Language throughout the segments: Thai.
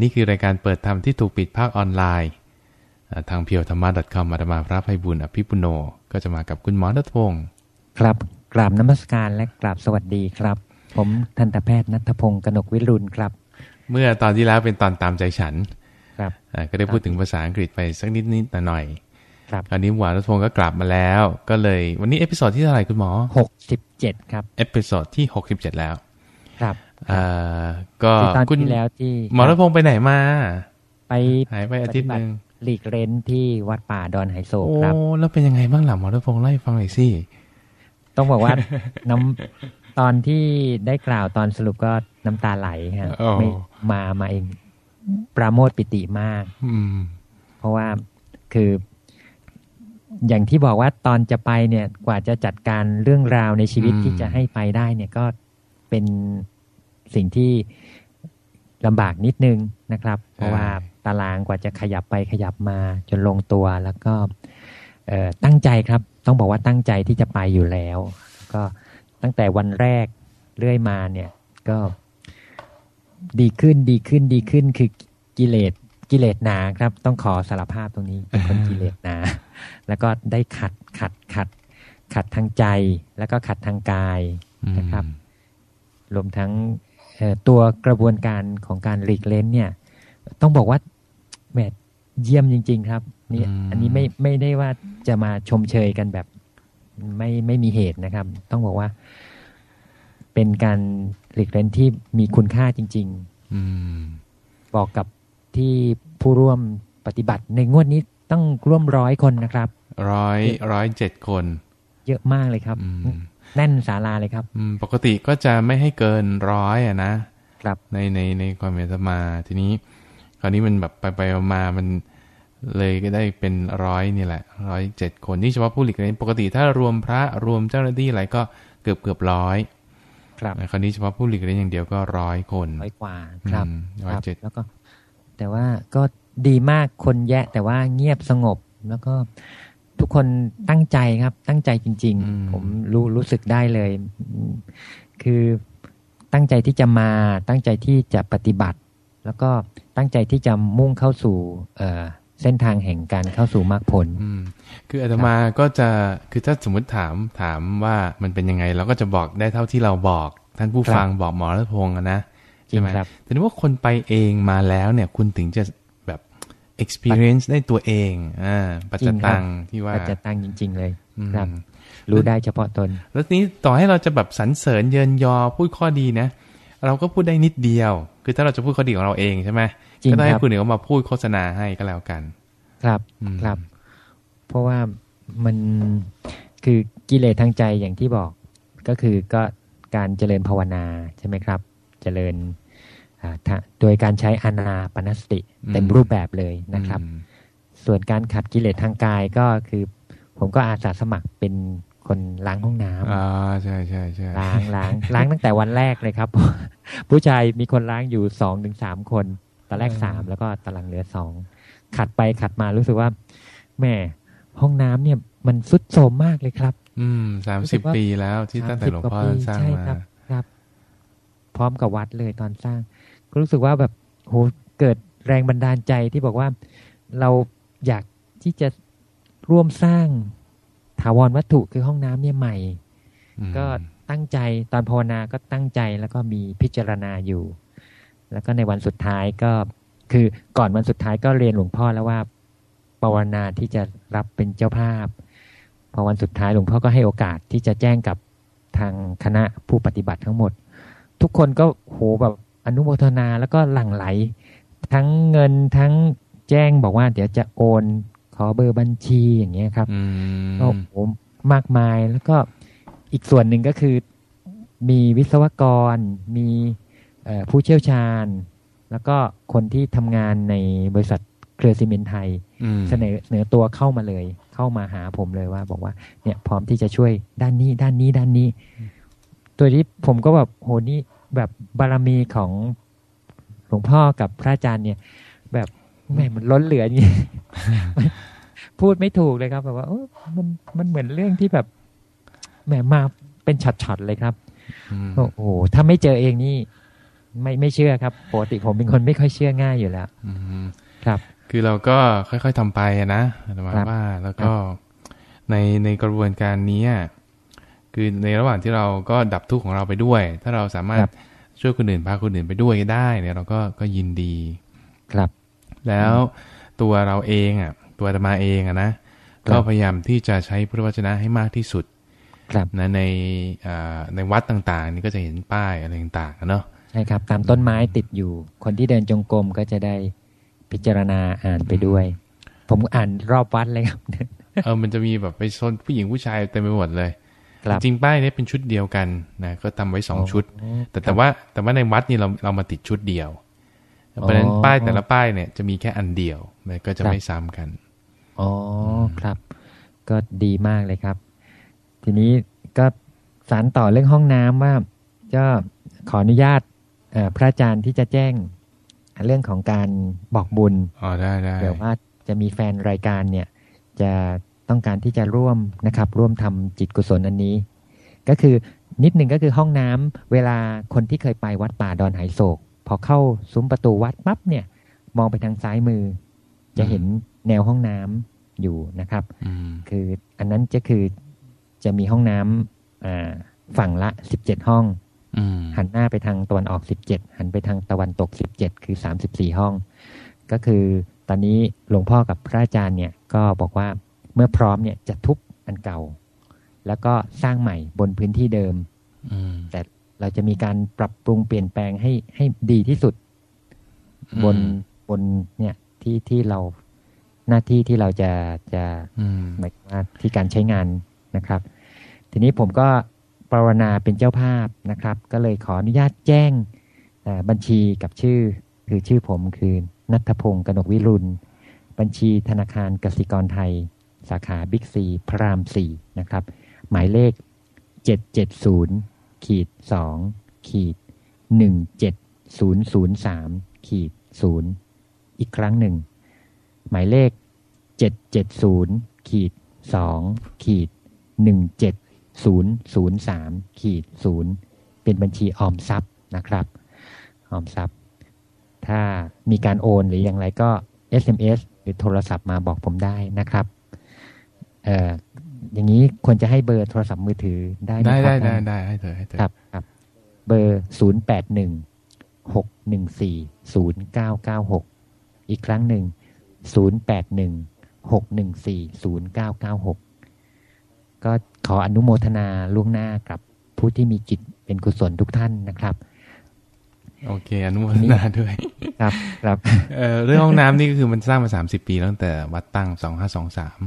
นี่คือรายการเปิดธรรมที่ถูกปิดภาคออนไลน์ ทาง puredhamma.com มาธรรมาพระไพบูลย์อภิปุณโณ ก็จะมากับคุณหมอณัฐพงศ์ครับกราบนมัสการและกราบสวัสดีครับ ผมทันตแพทย์ณัฐพงศ์กนกวิรุฬห์ครับ เมื่อตอนที่แล้วเป็นตอนตามใจฉันครับก็ได้พูดถึงภาษาอังกฤษไปสักนิดนิดหน่อยครับคราวนี้หมอณัฐพงศ์ก็กลับมาแล้ว ก็เลยวันนี้ episode ที่เท่าไหร่คุณหมอหกสิบเจ็ดครับ episode ที่หกสิบเจ็ดแล้ว ครับ อ่าก็ตอนที่แล้วที่หมอรัตพงศ์ไปไหนมา ไปหายไปอาทิตย์หนึ่งหลีกเล้นที่วัดป่าดอนไหโศกครับโอ้แล้วเป็นยังไงบ้างหล่ะหมอรัตพงศ์ไล่ฟังหน่อยสิต้องบอกว่าน้ำตอนที่ได้กล่าวตอนสรุปก็น้ำตาไหลครับไม่มามาเองปราโมทปิติมากเพราะว่าคือ อย่างที่บอกว่าตอนจะไปเนี่ย กว่าจะจัดการเรื่องราวในชีวิตที่จะให้ไปได้เนี่ยก็เป็น สิ่งที่ลำบากนิดนึงนะครับ เพราะว่าตารางกว่าจะขยับไปขยับมาจนลงตัวแล้วก็ตั้งใจครับ ต้องบอกว่าตั้งใจที่จะไปอยู่แล้ว ก็ตั้งแต่วันแรกเรื่อยมาเนี่ยก็ดีขึ้นดีขึ้นดีขึ้นคือกิเลสกิเลสหนาครับ ต้องขอสารภาพตรงนี้เป็นคนกิเลสหนา แล้วก็ได้ขัดขัดขัด ขัดทางใจ แล้วก็ขัดทางกายนะครับ รวมทั้ง ตัวกระบวนการของการหลีกเล้นเนี่ย ต้องบอกว่าแหมเยี่ยมจริง ๆ ครับนี่อันนี้ไม่ไม่ได้ว่าจะมาชมเชยกันแบบไม่ไม่มีเหตุนะครับ ต้องบอกว่า เป็นการหลีกเล่นที่มีคุณค่าจริงๆอืบอกกับที่ผู้ร่วมปฏิบัติในงวดนี้ต้องร่วมร้อยคนนะครับร้อยร้อยเจ็ดคน เยอะมากเลยครับ แน่นศาลาเลยครับปกติก็จะไม่ให้เกินร้อยอะนะครับในในในความเมตมาทีนี้ คราวนี้มันแบบไปไปมามันเลยก็ได้เป็นร้อยนี่แหละร้อยเจ็ดคนนี่เฉพาะผู้หลีกเล่นปกติถ้ารวมพระรวมเจ้าหน้าที่อะไรก็เกือบเกือบร้อยครับคราวนี้เฉพาะผู้หลีกเล่นอย่างเดียวก็ร้อยคนร้อยกว่าครับร้อยเจ็ดแล้วก็ แต่ว่าก็ดีมากคนแยะแต่ว่าเงียบสงบแล้วก็ ทุกคนตั้งใจครับ ตั้งใจจริง ๆ ผมรู้รู้สึกได้เลย คือตั้งใจที่จะมา ตั้งใจที่จะปฏิบัติ แล้วก็ตั้งใจที่จะมุ่งเข้าสู่เเส้นทางแห่งการเข้าสู่มรรคผลคืออาตมาก็จะคือถ้าสมมติถามถามว่ามันเป็นยังไง เราก็จะบอกได้เท่าที่เราบอก ท่านผู้ฟังบอกหมอรัตพงศ์นะใช่ไหมแต่ว่าคนไปเองมาแล้วเนี่ย คุณถึงจะแบบ experience ได้ตัวเองอ่าปัจจตังที่ว่าปัจจตังจริง ๆ เลยครับ รู้ได้เฉพาะตน แล้วนี้ต่อให้เราจะแบบสรรเสริญเยินยอพูดข้อดีนะ เราก็พูดได้นิดเดียว คือถ้าเราจะพูดข้อดีของเราเองใช่ไหมก็ได้ให้คนอื่นเขามาพูดโฆษณาให้ก็แล้วกัน ครับครับ เพราะว่ามันคือกิเลสทางใจอย่างที่บอกก็คือก็การเจริญภาวนาใช่ไหมครับ เจริญ โดยการใช้อานาปนสติ เต็มรูปแบบเลยนะครับ ส่วนการขัดกิเลสทางกายก็คือ ผมก็อาสาสมัครเป็นคนล้างห้องน้ำอ่าใช่ใช่ใช่ล้างล้างล้างตั้งแต่วันแรกเลยครับ ผู้ชายมีคนล้างอยู่สองถึงสามคนตอนแรกสามแล้วก็ตารางเหลือสองขัดไปขัดมารู้สึกว่าแม่ห้องน้ำเนี่ยมันสุดโทมมากเลยครับ อืมสามสิบปีแล้วที่ตั้งแต่หลวงพ่อสร้างมาครับ พร้อมกับวัดเลยตอนสร้าง ก็รู้สึกว่าแบบโหเกิดแรงบันดาลใจที่บอกว่าเราอยากที่จะร่วมสร้างถาวรวัตถุคือห้องน้ำเนี่ยใหม่ ก็ตั้งใจตอนภาวนาก็ตั้งใจแล้วก็มีพิจารณาอยู่ แล้วก็ในวันสุดท้ายก็คือก่อนวันสุดท้ายก็เรียนหลวงพ่อแล้วว่าภาวนาที่จะรับเป็นเจ้าภาพ พอวันสุดท้ายหลวงพ่อก็ให้โอกาสที่จะแจ้งกับทางคณะผู้ปฏิบัติทั้งหมด ทุกคนก็โหแบบอ นุโมทนาแล้วก็หลั่งไหล ทั้งเงินทั้งแจ้งบอกว่า เดี๋ยวจะโอน ขอเบอร์บัญชีอย่างเงี้ยครับก็โหมากมายแล้วก็อีกส่วนหนึ่งก็คือ มีวิศวกร มีผู้เชี่ยวชาญ แล้วก็คนที่ทำงานในบริษัทเครือซีเมนไทยเสนอเสนอตัวเข้ามาเลย เข้ามาหาผมเลยว่า บอกว่า เนี่ยพร้อมที่จะช่วยด้านนี้ ด้านนี้ด้านนี้ ตัวที่ผมก็แบบโหนี่ แบบบารมีของหลวงพ่อกับพระอาจารย์เนี่ย แบบแม่มันล้นเหลือนี่พูดไม่ถูกเลยครับ แบบว่าเออมันมันเหมือนเรื่องที่แบบแหมมาเป็นช็อตๆเลยครับโอ้โหถ้าไม่เจอเองนี่ ไม่ไม่เชื่อครับปกติผมเป็นคนไม่ค่อยเชื่อง่ายอยู่แล้วครับ คือเราก็ค่อยๆทำไปนะมาว่าแล้วก็ในในกระบวนการนี้ คือในระหว่างที่เราก็ดับทุกข์ของเราไปด้วย ถ้าเราสามารถช่วยคนอื่นพาคนอื่นไปด้วยได้เนี่ยเราก็ก็ยินดีครับ แล้วตัวเราเองอะ ตัวธรรมาเองอะนะก็พยายามที่จะใช้พุทธวจนะให้มากที่สุดครับนะในในวัดต่างๆ นี่ก็จะเห็นป้ายอะไรต่างๆเนาะใช่ครับตามต้นไม้ติดอยู่ คนที่เดินจงกรมก็จะได้พิจารณาอ่านไปด้วย ผมอ่านรอบวัดเลยครับเออมันจะมีแบบไปโซนผู้หญิงผู้ชายเต็มไปหมดเลย จริงป้ายนี้เป็นชุดเดียวกันนะก็ทำไว้สองชุด แต่แต่ว่าแต่ว่าในวัดนี่เราเรามาติดชุดเดียวเพราะฉะนั้นป้ายแต่ละป้ายเนี่ยจะมีแค่อันเดียวนะก็จะไม่ซ้ำกันอ๋อครับ ก็ดีมากเลยครับ ทีนี้ก็สารต่อเรื่องห้องน้ำว่าก็ขออนุญาตพระอาจารย์ที่จะแจ้งเรื่องของการบอกบุญอ๋อได้ได้เดี๋ยวว่าจะมีแฟนรายการเนี่ย จะ ต้องการที่จะร่วมนะครับ ร่วมทำจิตกุศลอันนี้ ก็คือนิดหนึ่งก็คือห้องน้ำเวลาคนที่เคยไปวัดป่าดอนไหโศก พอเข้าซุ้มประตูวัดปั๊บเนี่ย มองไปทางซ้ายมือ จะเห็นแนวห้องน้ำอยู่นะครับคืออันนั้นจะคือจะมีห้องน้ำฝั่งละสิบเจ็ดห้องหันหน้าไปทางตะวันออกสิบเจ็ดหันไปทางตะวันตกสิบเจ็ดคือสามสิบสี่ห้อง ก็คือตอนนี้หลวงพ่อกับพระอาจารย์เนี่ยก็บอกว่าเมื่อพร้อมเนี่ยจะทุบอันเก่า แล้วก็สร้างใหม่บนพื้นที่เดิมแต่เราจะมีการปรับปรุงเปลี่ยนแปลงให้ให้ดีที่สุด บนบนเนี่ยที่ที่เราหน้าที่ที่เราจะจะหมายว่าที่การใช้งานนะครับ ทีนี้ผมก็ปรารณาเป็นเจ้าภาพนะครับ ก็เลยขออนุญาตแจ้งบัญชีกับชื่อ คือชื่อผมคือนัทพงศ์กนกวิรุณ บัญชีธนาคารกสิกรไทย สาขาบิ๊กซีพระรามสี่นะครับ หมายเลขเจ็ดเจ็ดศูนย์ขีดสองขีดหนึ่งเจ็ดศูนย์ศูนย์สามขีดศูนย์อีกครั้งหนึ่ง หมายเลขเจ็ดเจ็ดศูนย์ขีดสองขีดหนึ่งเจ็ดศูนย์ศูนย์สามขีดศูนย์เป็นบัญชีออมทรัพย์นะครับ ออมทรัพย์ ถ้ามีการโอนหรืออย่างไรก็ SMS หรือโทรศัพท์มาบอกผมได้นะครับ เอ่ออย่างนี้ควรจะให้เบอร์โทรศัพท์มือถือได้ไหมครับได้ได้ได้ให้เธอให้เธอครับครับ เบอร์ศูนย์แปดหนึ่งหกหนึ่งสี่ศูนย์เก้าเก้าหกอีกครั้งหนึ่งศูนย์แปดหนึ่งหกหนึ่งสี่ศูนย์เก้าเก้าหกก็ขออนุโมทนาล่วงหน้ากับผู้ที่มีจิตเป็นกุศลทุกท่านนะครับ โอเค อนุโมทนาด้วย ครับ ครับเเรื่องห้องน้ำนี่ก็คือมันสร้างมาสามสิบปีตั้งแต่วัดตั้งสองห้าสองสาม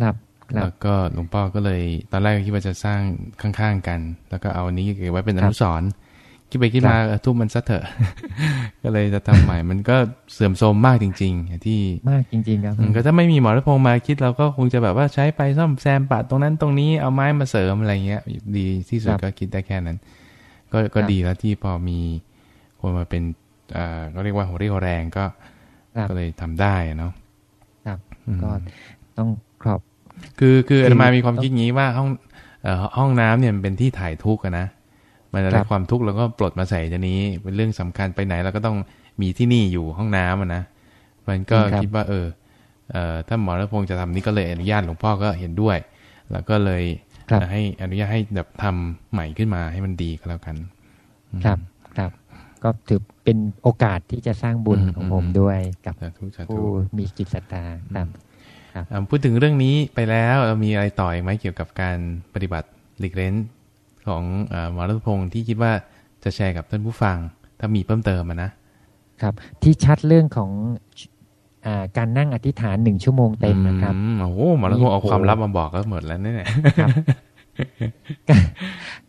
ครับแล้วก็หลวงพ่อก็เลย ตอนแรกคิดว่าจะสร้างข้างๆกัน แล้วก็เอาอันนี้เก็บไว้เป็นอนุสรณ์คิดไปคิดมาทุบมันซะเถอะ ก็เลยจะทำใหม่ มันก็เสื่อมโทรมมากจริง ๆ ที่มากจริง ๆ ครับก็ถ้าไม่มีหมอรัพงมาคิดเราก็คงจะแบบว่าใช้ไปซ่อมแซมปัดตรงนั้นตรงนี้เอาไม้มาเสริมอะไรเงี้ย ดีที่สุดก็คิดได้แค่นั้น ก็ก็ดีแล้วที่พอมีคนมาเป็นอ่าก็เรียกว่าหัวเรี่ยวแรงก็ก็เลยทำได้เนาะครับก็ต้อง ครอบคือคืออาตมามีความคิดงี้ว่าห้องห้องน้ำเนี่ยเป็นที่ถ่ายทุกข์นะมันอะไรความทุกข์เราก็ปลดมาใส่จะนี้ เป็นเรื่องสำคัญไปไหนเราก็ต้องมีที่นี่อยู่ห้องน้ำนะมันก็คิดว่าเออเออถ้าหมอรัพงศ์จะทำนี้ก็เลยอนุญาตหลวงพ่อก็เห็นด้วย แล้วก็เลยให้อนุญาตให้แบบทำใหม่ขึ้นมาให้มันดีก็แล้วกัน ครับครับ ก็ถือเป็นโอกาสที่จะสร้างบุญของผมด้วยกับผู้มีจิตศรัทธาครับ พูดถึงเรื่องนี้ไปแล้วเรามีอะไรต่ออีกไหมเกี่ยวกับการปฏิบัติหลีกเล้นของหมอรัตพงศ์ที่คิดว่าจะแชร์กับท่านผู้ฟัง ถ้ามีเพิ่มเติมนะ ครับที่ชัดเรื่องของอการนั่งอธิษฐานหนึ่งชั่วโมงเต็มนะครับโอ้โหหมอรัตพงศ์เอาความลับมาบอกก็หมดแล้วนี่แหละ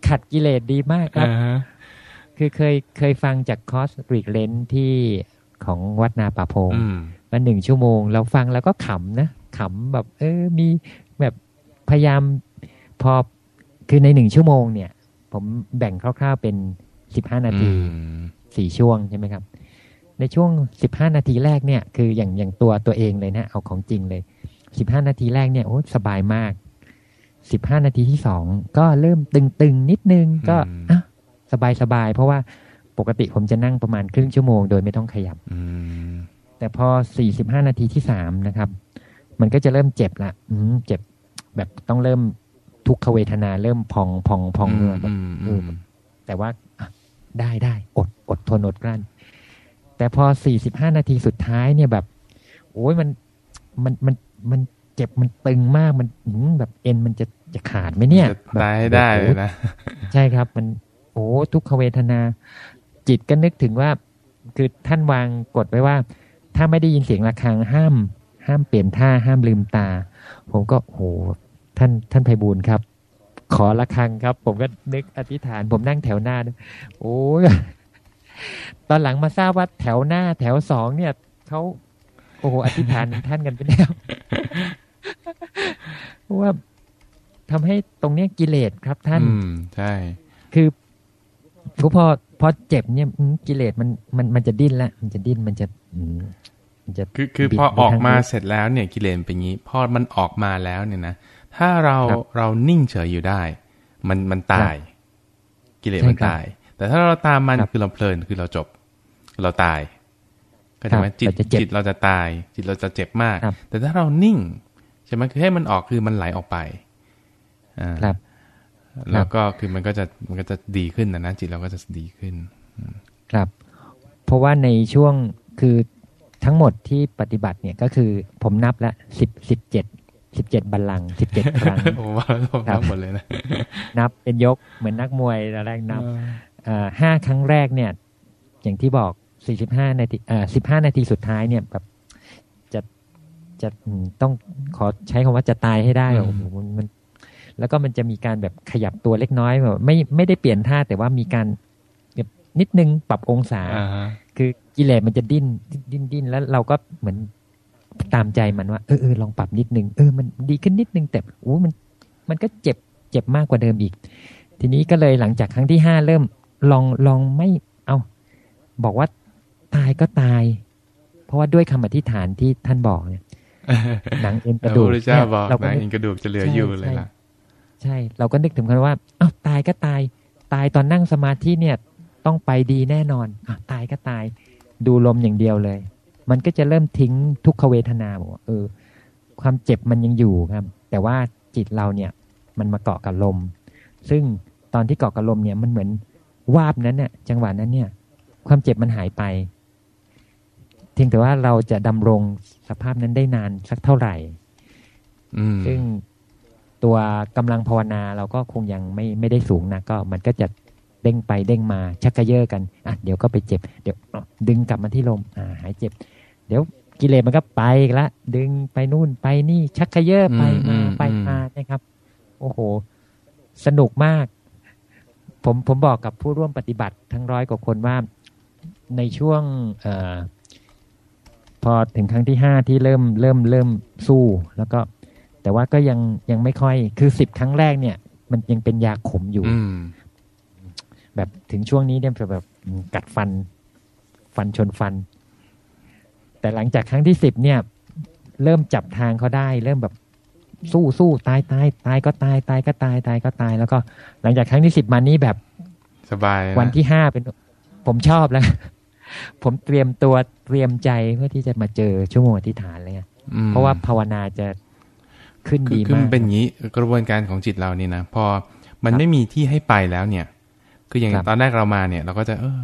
ขัดกิเลสดีมากครับ คือเคยเคยฟังจากคอสริกเลนที่ของวัดนาป่าพงมาหนึ่งชั่วโมง เราฟังแล้วก็ขำนะ ขำแบบ เออมีแบบพยายามพอคือในหนึ่งชั่วโมงเนี่ย ผมแบ่งคร่าวๆเป็นสิบห้านาทีสี่ช่วงใช่ไหมครับ ในช่วงสิบห้านาทีแรกเนี่ย คืออย่างอย่างตัวตัวเองเลยนะเอาของจริงเลยสิบห้านาทีแรกเนี่ยโอ้สบายมากสิบห้านาทีที่สองก็เริ่มตึงๆนิดนึงก็อะสบายสบายเพราะว่าปกติผมจะนั่งประมาณครึ่งชั่วโมงโดยไม่ต้องขยับแต่พอสี่สิบห้านาทีที่สามนะครับ มันก็จะเริ่มเจ็บละอืมเจ็บแบบต้องเริ่มทุกขเวทนาเริ่มพองพองพองเงือแบบแต่ว่าได้ได้อดอดทนอดกลั้น แต่พอสี่สิบห้านาทีสุดท้ายเนี่ยแบบ โอ้ยมันมันมันมันเจ็บมันตึงมากมันแบบเอ็นมันจะจะขาดไหมเนี่ยได้ได้เลยนะใช่ครับมัน โอ้ทุกขเวทนา จิตก็นึกถึงว่า คือท่านวางกฎไว้ว่า ถ้าไม่ได้ยินเสียงะระฆังห้าม ห้ามเปลี่ยนท่าห้ามลืมตา ผมก็โหท่านท่านไพบูลครับ ขอระฆังครับ ผมก็นึกอธิษฐาน ผมนั่งแถวหน้า โอ้ตอนหลังมาทราบว่าแถวหน้า แถวสองเนี่ยเขาโอ้โหอธิษฐานท่านกันไปแล้วเพราะว่าทำให้ตรงเนี้ยกิเลสครับท่าน อืมใช่ คือพอพอเจ็บเนี่ยกิเลสมันมันมันจะดิ้นละมันจะดิ้นมันจะมันจะ คือคือพอออกมาเสร็จแล้วเนี่ยกิเลสเป็นงี้พอมันออกมาแล้วเนี่ยนะถ้าเราเรานิ่งเฉยอยู่ได้ มันมันตาย กิเลสมันตาย แต่ถ้าเราตามมันคือเราเพลินคือเราจบ เราตายก็จะไหมจิตจิตเราจะตาย จิตเราจะเจ็บมาก แต่ถ้าเรานิ่งใช่ไหมคือให้มันออกคือมันไหลออกไปอ่าแล้วก็คือมันก็จะมันก็จะดีขึ้นนะนะจิตเราก็จะดีขึ้น ครับ เพราะว่าในช่วงคือ ทั้งหมดที่ปฏิบัติเนี่ยก็คือผมนับละสิบสิบเจ็ดสิบเจ็ดบัลลังสิบเจ็ดครั้งโอ้ว่านับหมดเลยนะ นับเป็นยกเหมือนนักมวยแรกนับห้าครั้งแรกเนี่ย อย่างที่บอกสี่สิบห้านาทีอ่าสิบห้านาทีสุดท้ายเนี่ยแบบจะจะต้องขอใช้คำว่าจะตายให้ได้โอ้โหมันแล้วก็มันจะมีการแบบขยับตัวเล็กน้อยแบบไม่ไม่ได้เปลี่ยนท่าแต่ว่ามีการแบบ นิดนึงปรับองศา คือกิเลสมันจะดิ้นดิ้นดิ้นแล้วเราก็เหมือนตามใจมันว่าเออเออลองปรับนิดนึงเออมันดีขึ้นนิดนึงแต่โอ้มันมันก็เจ็บเจ็บมากกว่าเดิมอีก ทีนี้ก็เลยหลังจากครั้งที่ห้าเริ่มลองลองไม่เอาบอกว่าตายก็ตาย เพราะว่าด้วยคำอธิษฐานที่ท่านบอกเนี่ยหนังเอ็นกระดูกเราหนังเอ็นกระดูกจะเหลืออยู่เลยล่ะ ใช่ เราก็นึกถึงกันว่าอ้าวตายก็ตาย ตายตอนนั่งสมาธิเนี่ย ต้องไปดีแน่นอนอ้าวตายก็ตาย ดูลมอย่างเดียวเลย มันก็จะเริ่มทิ้งทุกขเวทนาบอกเออ ความเจ็บมันยังอยู่ครับ แต่ว่าจิตเราเนี่ย มันมาเกาะกับลม ซึ่งตอนที่เกาะกับลมเนี่ยมันเหมือนวาบนั้นเนี่ยจังหวะนั้นเนี่ย ความเจ็บมันหายไปเพียงแต่ว่าเราจะดำรงสภาพนั้นได้นานสักเท่าไหร่ซึ่งตัวกำลังภาวนาเราก็คงยังไม่ไม่ได้สูงนะก็มันก็จะ เด้งไปเด้งมาชักกระเยาะกันอะเดี๋ยวก็ไปเจ็บ เดี๋ยวดึงกลับมาที่ลมอ่าหายเจ็บ เดี๋ยวกิเลสมันก็ไปละดึงไปนู่นไปนี่ ชักกระเยาะไปมาไปมานะครับ โอ้โห สนุกมาก ผมผมบอกกับผู้ร่วมปฏิบัติทั้งร้อยกว่าคนว่าในช่วงเอ่อพอถึงครั้งที่ห้าที่เริ่มเริ่มเริ่มสู้ แล้วก็ แต่ว่าก็ยังยังไม่ค่อยคือสิบครั้งแรกเนี่ย มันยังเป็นยาขมอยู่ แบบถึงช่วงนี้เนี่ยแบบกัดฟัน ฟันชนฟัน แต่หลังจากครั้งที่สิบเนี่ย เริ่มจับทางเขาได้ เริ่มแบบสู้สู้ตายตายตายก็ตายตายก็ตายตายก็ตาย แล้วก็หลังจากครั้งที่สิบมานี้แบบสบาย วันที่ห้าเป็นผมชอบแล้ว ผมเตรียมตัวเตรียมใจเพื่อที่จะมาเจอชั่วโมงอธิษฐานเลยเพราะว่าภาวนาจะขึ้นดีมากคือมันเป็นอย่างนี้กระบวนการของจิตเรานี่นะพอมันไม่มีที่ให้ไปแล้วเนี่ย คืออย่างตอนแรกเรามาเนี่ย เราก็จะเออ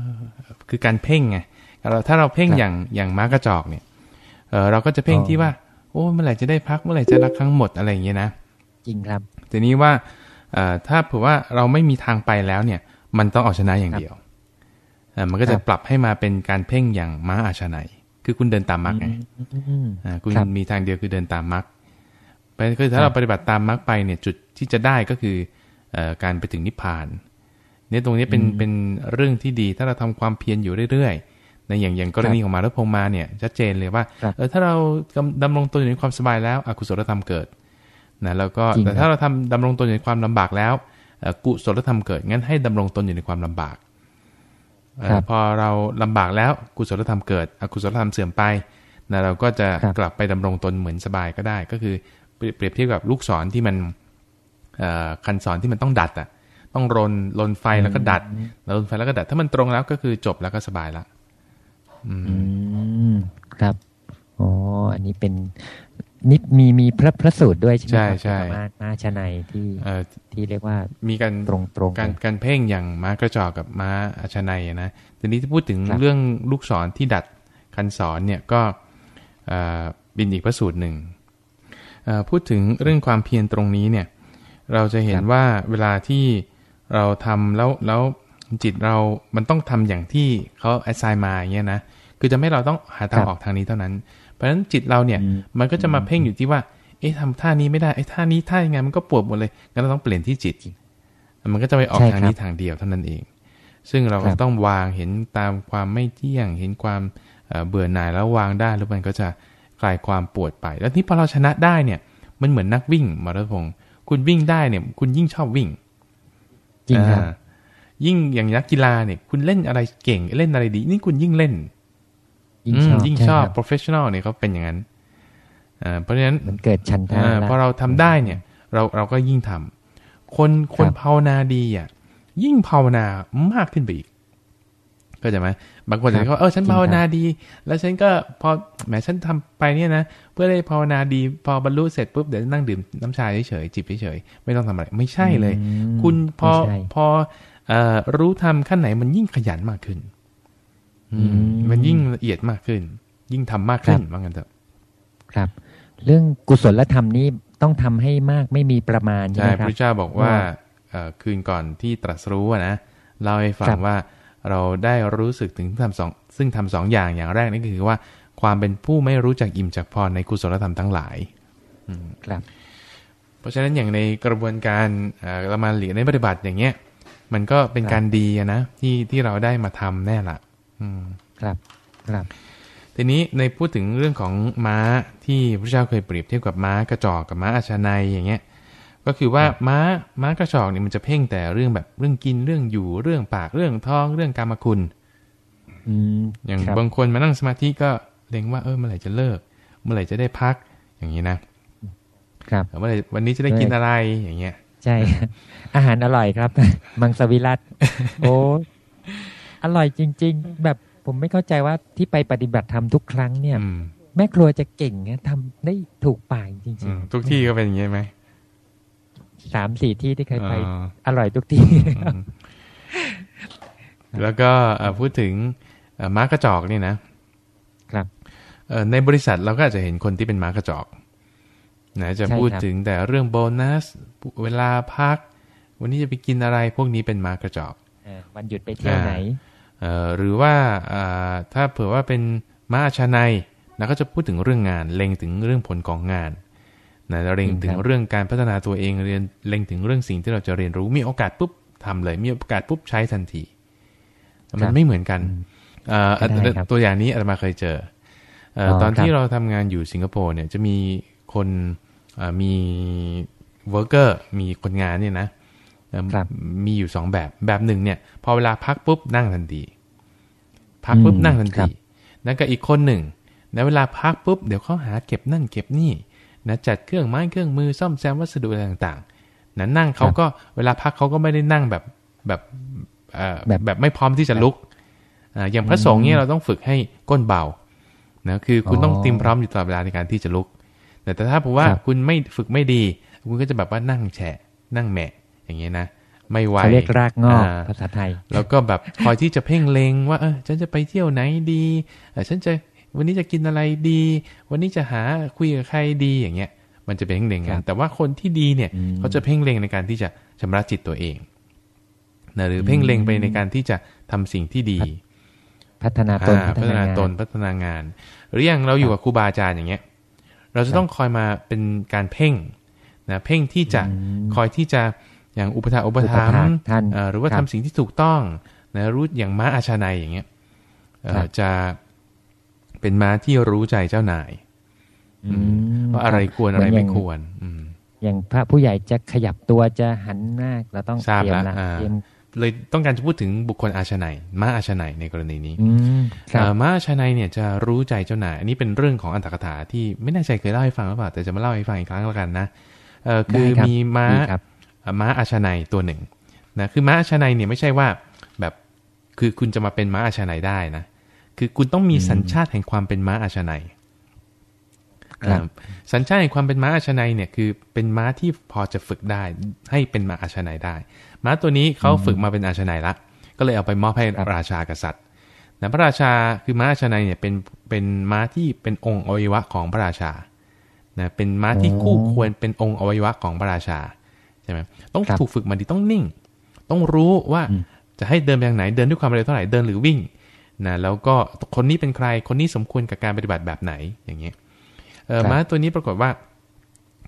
คือการเพ่งไงเราถ้าเราเพ่งอย่างอย่างม้ากระจอกเนี่ยเออเราก็จะเพ่งที่ว่า โอ้เมื่อไหร่จะได้พักเมื่อไหร่จะรักครั้งหมดอะไรอย่างเงี้ยนะจริงครับทีนี้ว่าเอ่อถ้าเผื่อว่าเราไม่มีทางไปแล้วเนี่ย มันต้องเอาชนะอย่างเดียวมันก็จะปรับให้มาเป็นการเพ่งอย่างม้าอาชนัยคือคุณเดินตามมรรคไงคุณมีทางเดียวคือเดินตามมรรคไปคือถ้าเราปฏิบัติตามมรรคไปเนี่ยจุดที่จะได้ก็คือการไปถึงนิพพาน เนี่ยตรงนี้เป็นเป็นเรื่องที่ดี ถ้าเราทำความเพียรอยู่เรื่อยๆในอย่างอย่างกรณีของมาแล้วพงมาเนี่ยชัดเจนเลยว่าเออถ้าเราดำรงตัวอยู่ในความสบายแล้วอกุศลธรรมเกิดนะแล้วก็แต่ถ้าเราทำดำรงตนอยู่ในความลำบากแล้วกุศลธรรมเกิดงั้นให้ดำรงตนอยู่ในความลำบากพอเราลำบากแล้วกุศลธรรมเกิด อกุศลธรรมเสื่อมไปนะเราก็จะกลับไปดำรงตนเหมือนสบายก็ได้ ก็คือเปรียบเทียบกับลูกศรที่มันคันศรที่มันต้องดัดอะ ต้องรนรนไฟแล้วก็ดัดแล้วรนไฟแล้วก็ดัด ถ้ามันตรงแล้วก็คือจบแล้วก็สบายละอืมครับอ๋ออันนี้เป็นนิดมีมีพระพระสูตรด้วยใช่ไหมใช่ใช่มามาชนัยที่ที่เรียกว่ามีการตรงตรงการการเพ่งอย่างม้ากระจอกกับม้าอาชนัยนะทีนี้ที่พูดถึงเรื่องลูกศรที่ดัดคันสอนเนี่ยก็บินอีกพระสูตรหนึ่งพูดถึงเรื่องความเพียรตรงนี้เนี่ย เราจะเห็นว่าเวลาที่ เราทำแล้วแล้วจิตเรามันต้องทำอย่างที่เขาแอสไซน์มาอย่างเงี้ยนะคือจะไม่เราต้องหาทางออกทางนี้เท่านั้น เพราะฉะนั้นจิตเราเนี่ยมันก็จะมาเพ่งอยู่ที่ว่า เอ๊ะทำท่านี้ไม่ได้ไอ้ท่านี้ท่ายังไงมันก็ปวดหมดเลยงั้นเราต้องเปลี่ยนที่จิต มันก็จะไปออกทางนี้ทางเดียวเท่านั้นเอง ซึ่งเราก็ต้องวางเห็นตามความไม่เที่ยง เห็นความเบื่อหน่ายแล้ววางได้แล้วมันก็จะคลายความปวดไป แล้วนี่พอเราชนะได้เนี่ย มันเหมือนนักวิ่งมาราธอนคุณวิ่งได้เนี่ย คุณยิ่งชอบวิ่ง จริงครับยิ่งอย่างนักกีฬาเนี่ย คุณเล่นอะไรเก่งเล่นอะไรดี นี่คุณยิ่งเล่น ยิ่งชอบยิ่งชอบ professional เนี่ยเขาเป็นอย่างนั้นเพราะฉะนั้นมันเกิดชันทาพอเราทำได้เนี่ย เราเราก็ยิ่งทำคนคนภาวนาดีอะยิ่งภาวนามากขึ้นไปอีก ก็จะไหมบางคนจะเขาเออฉันภาวนาดี แล้วฉันก็พอแหมฉันทำไปเนี่ยนะเพื่อได้ภาวนาดีพอบรรลุเสร็จปุ๊บเดี๋ยวนั่งดื่มน้ำชาเฉยๆจิบเฉยๆไม่ต้องทำอะไร ไม่ใช่เลย คุณพอพอรู้ทำขั้นไหนมันยิ่งขยันมากขึ้นมันยิ่งละเอียดมากขึ้น ยิ่งทำมากขึ้นว่างั้นเถอะครับ เรื่องกุศลธรรมนี้ต้องทำให้มากไม่มีประมาณใช่ไหมครับพระเจ้าบอกว่าคืนก่อนที่ตรัสรู้นะเล่าให้ฟังว่า เราได้รู้สึกถึงทำสองซึ่งทำสองอย่างอย่างแรกนี่คือว่า ความเป็นผู้ไม่รู้จักอิ่มจักพรในกุศลธรรมทั้งหลายครับเพราะฉะนั้นอย่างในกระบวนการเรามาเหลียในปฏิบัติอย่างเงี้ย มันก็เป็นการดีนะที่ที่เราได้มาทำแน่ละอืมครับครับ ทีนี้ในพูดถึงเรื่องของม้าที่พระเจ้าเคยเปรียบเทียบกับม้ากระจอกกับม้าอาชนัยอย่างเงี้ย ก็คือว่าม้าม้ากระชอกเนี่ยมันจะเพ่งแต่เรื่องแบบเรื่องกินเรื่องอยู่เรื่องปากเรื่องท้องเรื่องกรรมคุณอย่างบางคนมานั่งสมาธิก็เล็งว่าเออเมื่อไหร่จะเลิก เมื่อไหร่จะได้พักอย่างนี้นะครับเมื่อไหร่วันนี้จะได้กินอะไรอย่างเงี้ย ใช่ อาหารอร่อยครับ มังสวิรัตโอ้อร่อยจริง ๆ แบบผมไม่เข้าใจว่าที่ไปปฏิบัติธรรมทุกครั้งเนี่ยแม่ครัวจะเก่งเนี่ยทำได้ถูกปากจริงๆ ทุกที่ก็เป็นอย่างนี้ไหม สามสี่ที่ที่เคยไปอร่อยทุกที่ แล้วก็พูดถึงม้ากระจอกนี่นะครับในบริษัทเราก็อาจจะเห็นคนที่เป็นม้ากระจอกนะจะพูดถึงแต่เรื่องโบนัส เวลาพัก วันนี้จะไปกินอะไรพวกนี้เป็นม้ากระจอกวันหยุดไปเที่ยวไหนหรือว่าถ้าเผื่อว่าเป็นม้าชาในนะก็จะพูดถึงเรื่องงาน เล็งถึงเรื่องผลของงาน นะเล็งถึงเรื่องการพัฒนาตัวเองเรียนเล็งถึงเรื่องสิ่งที่เราจะเรียนรู้มีโอกาสปุ๊บทำเลย มีโอกาสปุ๊บใช้ทันทีมันไม่เหมือนกันตัวอย่างนี้อาตมาเคยเจอตอนที่เราทำงานอยู่สิงคโปร์เนี่ยจะมีคนมี worker มีคนงานเนี่ยนะมีอยู่สองแบบแบบหนึ่งเนี่ย พอเวลาพักปุ๊บนั่งทันทีพักปุ๊บนั่งทันทีนั่นก็อีกคนหนึ่งในเวลาพักปุ๊บเดี๋ยวเขาหาเก็บนั่นเก็บนี่ นะจัดเครื่องไม้เครื่องมือซ่อมแซมวัสดุอะไรต่างๆนั้นนั่งเขาก็เวลาพักเขาก็ไม่ได้นั่งแบบแบบแบบแบบไม่พร้อมที่จะลุกอย่างพระสงฆ์เนี่ยเราต้องฝึกให้ก้นเบานะคือคุณต้องเตรียมพร้อมอยู่ตลอดเวลาในการที่จะลุก แต่ถ้าผมว่าคุณไม่ฝึกไม่ดี คุณก็จะแบบว่านั่งแฉะนั่งแหมะอย่างเงี้ยนะไม่ไหวเรียกรากงอกภาษาไทย แล้วก็แบบคอยที่จะเพ่งเลงว่าเออฉันจะไปเที่ยวไหนดีฉันจะ วันนี้จะกินอะไรดี วันนี้จะหาคุยกับใครดีอย่างเงี้ย มันจะเป็นเพ่งเล็งกันแต่ว่าคนที่ดีเนี่ยเขาจะเพ่งเล็งในการที่จะชำระจิตตัวเองนะหรือเพ่งเล็งไปในการที่จะทำสิ่งที่ดี พัฒนาตนพัฒนาตนพัฒนางาน หรืออย่างเราอยู่กับครูบาอาจารย์อย่างเงี้ย เราจะต้องคอยมาเป็นการเพ่งนะเพ่งที่จะคอยที่จะอย่างอุปถาอุปธรรมหรือว่าทำสิ่งที่ถูกต้องนะรู้อย่างม้าอาชาในอย่างเงี้ยจะ เป็นม้าที่รู้ใจเจ้านายว่าอะไรควรอะไรไม่ควรอย่างพระผู้ใหญ่จะขยับตัวจะหันหน้าเราต้องเตรียมละเตรียมเลยต้องการจะพูดถึงบุคคลอาชนัยม้าอาชนัยในกรณีนี้ม้าอาชนัยเนี่ยจะรู้ใจเจ้านายอันนี้เป็นเรื่องของอันตรกถาที่ไม่แน่ใจเคยเล่าให้ฟังหรือเปล่าแต่จะมาเล่าให้ฟังอีกครั้งแล้วกันนะคือมีม้าม้าอาชนัยตัวหนึ่งนะคือม้าอาชนัยเนี่ยไม่ใช่ว่า แบบคือคุณจะมาเป็นม้าอาชนัยได้นะ คือคุณต้องมีสัญชาติแห่งความเป็นม้าอาชนัยสัญชาติแห่งความเป็นม้าอาชนัยเนี่ยคือเป็นม้าที่พอจะฝึกได้ ให้เป็นม้าอาชนัยได้ ม้าตัวนี้เขาฝึกมาเป็นอาชนัยละ ก็เลยเอาไปมอบให้ราชากษัตริย์นะพระราชาคือม้าอาชนัยเนี่ยเป็นเป็นม้าที่เป็นองค์อวัยวะของพระราชานะเป็นม้าที่คู่ควรเป็นองค์อวัยวะของพระราชาใช่ไหมต้องถูกฝึกมาดีต้องนิ่ง ต้องรู้ว่าจะให้เดินไปทางไหนเดินด้วยความเร็วเท่าไหร่เดินหรือวิ่ง นะแล้วก็คนนี้เป็นใครคนนี้สมควรกับการปฏิบัติแบบไหนอย่างเงี้ยเออม้าตัวนี้ปรากฏว่า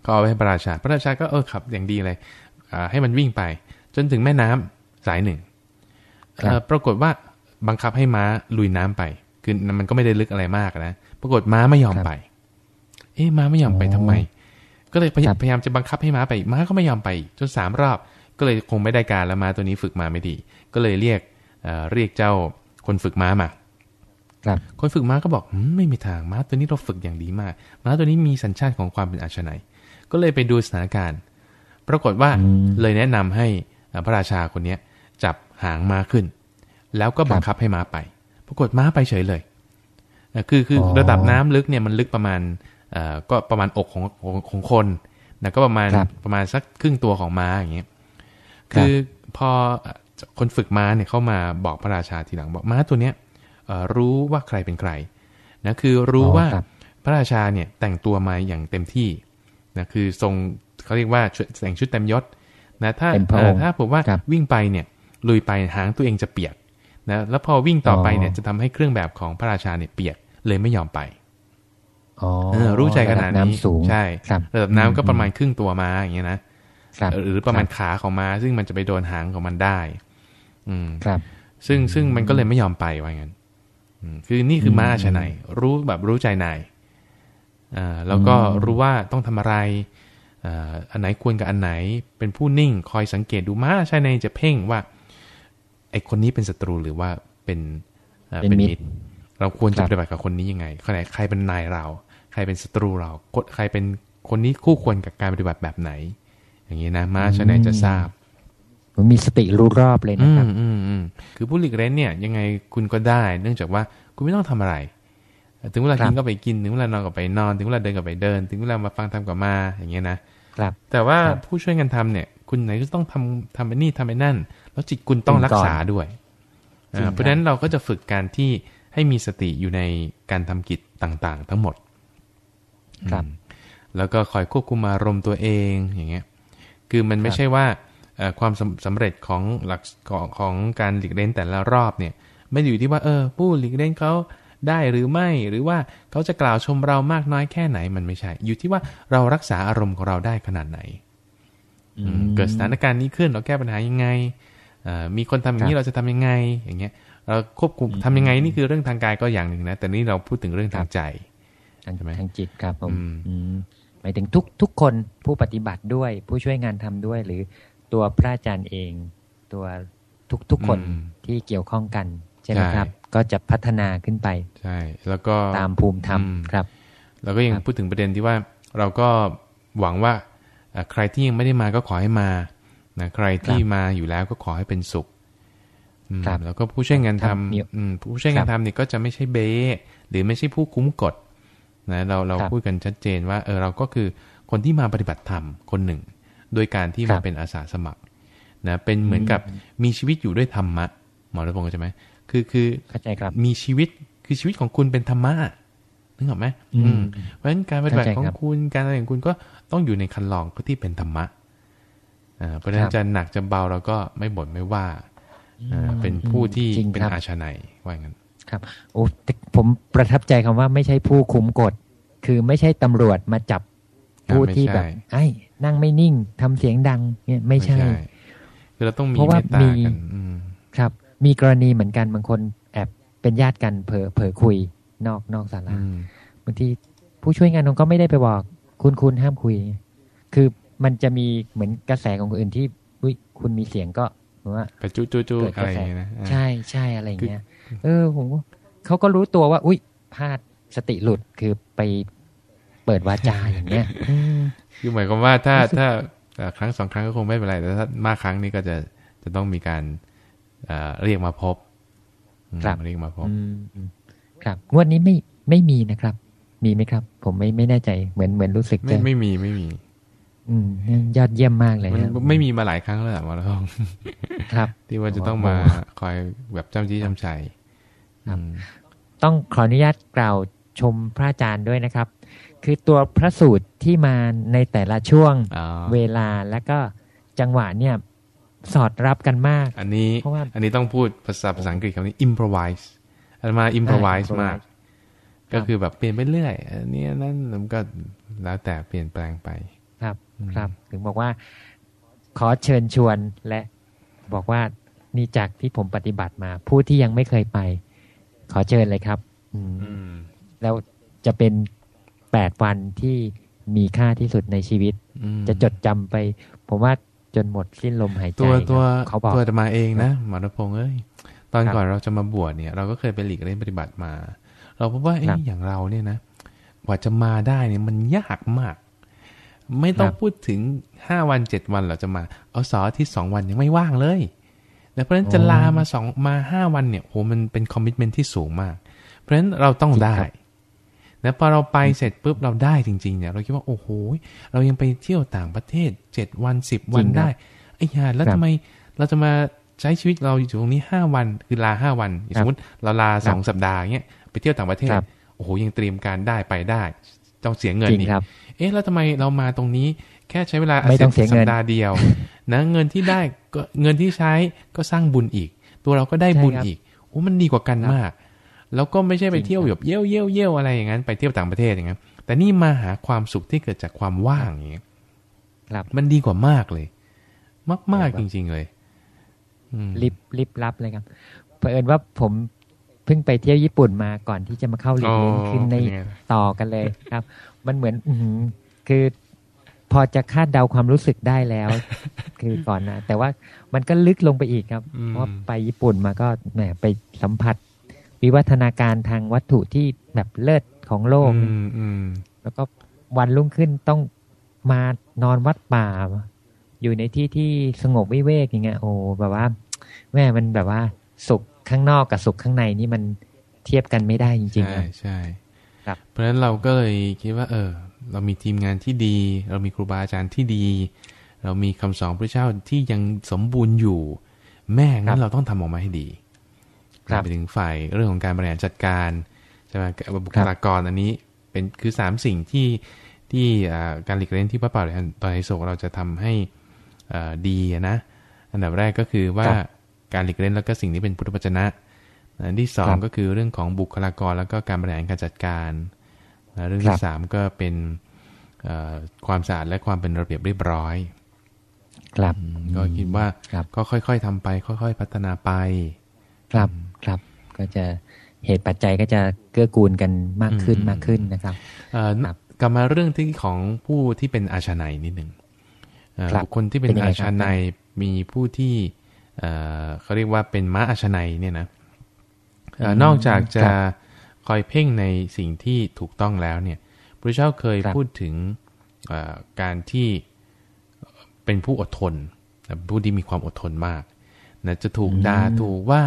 ก็เอาไปให้พระราชา พระราชาก็เออขับอย่างดีเลยให้มันวิ่งไป จนถึงแม่น้ำสายหนึ่งปรากฏว่าบังคับให้ม้าลุยน้ำไป คือมันก็ไม่ได้ลึกอะไรมากนะปรากฏม้าไม่ยอมไป เอ๊ะม้าไม่ยอมไปทำไม ก็เลยพยายามจะบังคับให้ม้าไปม้าก็ไม่ยอมไป จนสามรอบ ก็เลยคงไม่ได้การแล้วม้าตัวนี้ฝึกมาไม่ดี ก็เลยเรียกเรียกเจ้า คนฝึกม้ามาครับคนฝึกม้าก็บอกไม่มีทางม้าตัวนี้เราฝึกอย่างดีมากม้าตัวนี้มีสัญชาติของความเป็นอาชนัยก็เลยไปดูสถานการณ์ ปรากฏว่าเลยแนะนำให้พระราชาคนนี้จับหางม้าขึ้น แล้วก็บังคับให้ม้าไป ปรากฏม้าไปเฉยเลยคือคือระดับน้ำลึกเนี่ยมันลึกประมาณก็ประมาณอกของของคนนะก็ประมาณประมาณสักครึ่งตัวของม้าอย่างเงี้ยคือพอ คนฝึกม้าเนี่ยเข้ามาบอกพระราชาทีหลังบอกม้าตัวเนี้ยรู้ว่าใครเป็นใครนะคือรู้ว่าพระราชาเนี่ยแต่งตัวมาอย่างเต็มที่นะคือทรงเขาเรียกว่าแต่งชุดเต็มยศนะถ้าถ้าผมว่าวิ่งไปเนี่ยลุยไปหางตัวเองจะเปียกนะแล้วพอวิ่งต่อไปเนี่ยจะทำให้เครื่องแบบของพระราชาเนี่ยเปียกเลยไม่ยอมไปรู้ใจขนาดนี้ใช่ระดับน้ำก็ประมาณครึ่งตัวม้าอย่างเงี้ยนะหรือประมาณขาของม้าซึ่งมันจะไปโดนหางของมันได้ อืมครับ ซึ่งซึ่งมันก็เลยไม่ยอมไปว่างั้นคือนี่คือม้าชนายรู้แบบรู้ใจนายอ่าแล้วก็รู้ว่าต้องทำอะไรอันไหนควรกับอันไหน เป็นผู้นิ่งคอยสังเกตดูม้าชนายจะเพ่งว่าไอคนนี้เป็นศัตรูหรือว่าเป็นเป็นมิตร เราควรจะปฏิบัติกับคนนี้ยังไงใครใครเป็นนายเรา ใครเป็นศัตรูเราใครเป็นคนนี้คู่ควรกับการปฏิบัติแบบไหน อย่างนี้นะมาชนจะทราบ มันมีสติรู้รอบเลยนะครับอืมอืมคือผู้หลีกเล่นเนี่ย ยังไงคุณก็ได้ เนื่องจากว่าคุณไม่ต้องทำอะไร ถึงเวลากินก็ไปกิน ถึงเวลานอนก็ไปนอน ถึงเวลาเดินก็ไปเดิน ถึงเวลามาฟังทำก็มา อย่างเงี้ยนะ ครับ แต่ว่าผู้ช่วยกันทำเนี่ย คุณไหนก็ต้องทำทำไอ้นี่ทำไอ้นั่น แล้วจิตคุณต้องรักษาด้วย เพราะฉะนั้นเราก็จะฝึกการที่ให้มีสติอยู่ในการทำกิจต่างๆ ทั้งหมด ครับ แล้วก็คอยควบคุมอารมณ์ตัวเองอย่างเงี้ย คือมันไม่ใช่ว่า ความสำเร็จของหลักของของการหลีกเล่นแต่ละรอบเนี่ยไม่อยู่ที่ว่าเออผู้หลีกเล่นเขาได้หรือไม่หรือว่าเขาจะกล่าวชมเรามากน้อยแค่ไหนมันไม่ใช่ อยู่ที่ว่าเรารักษาอารมณ์ของเราได้ขนาดไหนเกิดสถานการณ์นี้ขึ้นเราแก้ปัญหายังไงมีคนทำอย่างนี้เราจะทำยังไง อย่างเงี้ยเราควบคุมทำยังไงนี่คือเรื่องทางกายก็อย่างหนึ่งนะ แต่นี้เราพูดถึงเรื่องทางใจใช่ไหมทางจิตครับผมหมายถึงทุกทุกคนผู้ปฏิบัติด้วย ผู้ช่วยงานทำด้วยหรือ ตัวพระอาจารย์เอง ตัวทุกทุกคนที่เกี่ยวข้องกันใช่ไหมครับ ก็จะพัฒนาขึ้นไปใช่แล้วก็ตามภูมิธรรมครับแล้วก็ยังพูดถึงประเด็นที่ว่าเราก็หวังว่าใครที่ยังไม่ได้มาก็ขอให้มานะใครที่มาอยู่แล้วก็ขอให้เป็นสุขแล้วก็ผู้ช่วยงานทำผู้ช่วยงานทำนี่ก็จะไม่ใช่เบหรือไม่ใช่ผู้คุ้มกฎนะเราเราพูดกันชัดเจนว่าเออเราก็คือคนที่มาปฏิบัติธรรมคนหนึ่ง โดยการที่มาเป็นอาสาสมัครนะเป็นเหมือนกับมีชีวิตอยู่ด้วยธรรมะหมอรัตพงศ์ใช่ไหมคือคือเข้าใจครับมีชีวิตคือชีวิตของคุณเป็นธรรมะนึกออกไหมเพราะฉะนั้นการปฏิบัติของคุณการอะไรของคุณก็ต้องอยู่ในคันลองที่เป็นธรรมะเพราะฉะนั้นจะหนักจะเบาเราก็ไม่บ่นไม่ว่าเป็นผู้ที่เป็นอาชนัยว่างั้นครับโอ้ผมประทับใจคำว่าไม่ใช่ผู้คุมกฎ คือไม่ใช่ตำรวจมาจับผู้ที่แบบไอ้ นั่งไม่นิ่งทำเสียงดังเนี่ยไม่ใช่คือเราต้องมีเพราะว่ามีครับ มีกรณีเหมือนกันบางคนแอบเป็นญาติกันเผลอเผลอคุยนอกนอกศาลาบางทีผู้ช่วยงานเขาก็ไม่ได้ไปบอก คุณคุณห้ามคุย คือมันจะมีเหมือนกระแสของคนอื่นที่อุ้ยคุณมีเสียงก็เหมือนว่าไปจู้จู้จู้อะไรอย่างเงี้ยนะใช่ใช่อะไรเงี้ย เออผมเขาก็รู้ตัวว่า อุ้ยพลาดสติหลุดคือไป เปิดวาจาอย่างเงี้ยคือหมายความว่าถ้าถ้าครั้งสองครั้งก็คงไม่เป็นไร แต่ถ้ามากครั้งนี้ก็จะจะต้องมีการเรียกมาพบครับเรียกมาพบครับงวดนี้ไม่ไม่มีนะครับ มีไหมครับ ผมไม่ไม่แน่ใจเหมือนเหมือนรู้สึกจะไม่มีไม่มี อืมยอดเยี่ยมมากเลยมันไม่มีมาหลายครั้งแล้วมาแล้วครับ ที่ว่าจะต้องมาคอยแบบจำจี้จำชัยต้องขออนุญาตกล่าวชมพระอาจารย์ด้วยนะครับ คือตัวพระสูตรที่มาในแต่ละช่วงเวลาแล้วก็จังหวะเนี่ยสอดรับกันมาก อันนี้เพราะว่าอันนี้ต้องพูดภาษาภาษาอังกฤษคำนี้ improvise อันมา improvise มาก ก็คือแบบเปลี่ยนไปเรื่อยอันนี้นั่นมันก็แล้วแต่เปลี่ยนแปลงไป ครับครับ ถึงบอกว่าขอเชิญชวนและบอกว่านี่จากที่ผมปฏิบัติมา ผู้ที่ยังไม่เคยไป ขอเชิญเลยครับ อืมแล้วจะเป็น แปดวันที่มีค่าที่สุดในชีวิต จะจดจำไป ผมว่าจนหมดสิ้นลมหายใจตัวตัวเขาบอกตัวจะมาเองนะหมอรพงษ์เอ้ยตอนก่อนเราจะมาบวชเนี่ย เราก็เคยไปหลีกเล่นปฏิบัติมา เราพบว่าไอ้อย่างเราเนี่ยนะกว่าจะมาได้เนี่ยมันยากมาก ไม่ต้องพูดถึงห้าวันเจ็ดวันเราจะมา เอาสอที่สองวันยังไม่ว่างเลยเพราะฉะนั้นจะลามาสองมาห้าวันเนี่ยโหมันเป็นคอมมิชเมนที่สูงมาก เพราะฉะนั้นเราต้องได้ แล้วพอเราไปเสร็จปุ๊บเราได้จริงๆเนี่ยเราคิดว่าโอ้โหเรายังไปเที่ยวต่างประเทศเจ็ดวันสิบวันได้ไอ้ยาแล้วทำไมเราจะมาใช้ชีวิตเราอยู่ตรงนี้ห้าวันคือลาห้าวันสมมติเราลาสองสัปดาห์เงี้ยไปเที่ยวต่างประเทศโอ้โหยังเตรียมการได้ไปได้ต้องเสียเงินอีกเอ๊ะแล้วทำไมเรามาตรงนี้แค่ใช้เวลาไม่ต้องเสียสัปดาห์เดียวนะเงินที่ได้ก็เงินที่ใช้ก็สร้างบุญอีก ตัวเราก็ได้บุญอีกโอ้มันดีกว่ากันมาก แล้วก็ไม่ใช่ไปเที่ยวแบบเยี่ยวเยี่ยวเยี่ยวอะไรอย่างนั้นไปเที่ยวต่างประเทศอย่างนั้นแต่นี่มาหาความสุขที่เกิดจากความว่างอย่างนี้ครับมันดีกว่ามากเลย มากมากจริง ๆ เลยรีบรีบรับเลยครับเผอิญว่าผมเพิ่งไปเที่ยวญี่ปุ่นมาก่อนที่จะมาเข้าเรียนขึ้นในต่อกันเลยครับ มันเหมือนอืคือพอจะคาดเดาความรู้สึกได้แล้ว คือก่อนนะแต่ว่ามันก็ลึกลงไปอีกครับ เพราะไปญี่ปุ่นมาก็แหมไปสัมผัส วิวัฒนาการทางวัตถุที่แบบเลิศของโลกแล้วก็วันรุ่งขึ้นต้องมานอนวัดป่า อยู่ในที่ที่สงบวิเวกอย่างเงี้ยโอ้แบบว่า แม่มันแบบว่าสุขข้างนอกกับสุขข้างในนี่มันเทียบกันไม่ได้จริงๆใช่ใช่ครับเพราะฉะนั้นเราก็เลยคิดว่า เออ เรามีทีมงานที่ดี เรามีครูบาอาจารย์ที่ดี เรามีคำสอนพระเจ้าที่ยังสมบูรณ์อยู่ แม่งั้นเราต้องทำออกมาให้ดี ไปถึงฝ่ายเรื่องของการบริหารจัดการใช่ไหมบุคลากรอันนี้เป็นคือสามสิ่งที่ที่การหลีกเล่นที่พระป่าตอนไอโศกเราจะทำให้ดีนะอันดับแรกก็คือว่าการหลีกเล่นแล้วก็สิ่งที่เป็นพุทธวจนะอันที่สองก็คือเรื่องของบุคลากรแล้วก็การบริหารการจัดการเรื่องที่สามก็เป็นความสะอาดและความเป็นระเบียบเรียบร้อยครับก็คิดว่าก็ค่อย ๆทำไป ค่อย ๆ พัฒนาไป ครับครับก็จะเหตุปัจจัยก็จะเกื้อกูลกันมากขึ้นมากขึ้นนะครับกลับมาเรื่องที่ของผู้ที่เป็นอาชาไนนิดหนึ่งบุคคลที่เป็นอาชาไนมีผู้ที่เขาเรียกว่าเป็นม้าอาชาไนเนี่ยนะนอกจากจะคอยเพ่งในสิ่งที่ถูกต้องแล้วเนี่ยพระเจ้าเคยพูดถึงการที่เป็นผู้อดทนผู้ที่มีความอดทนมากนะจะถูกด่าถูกว่า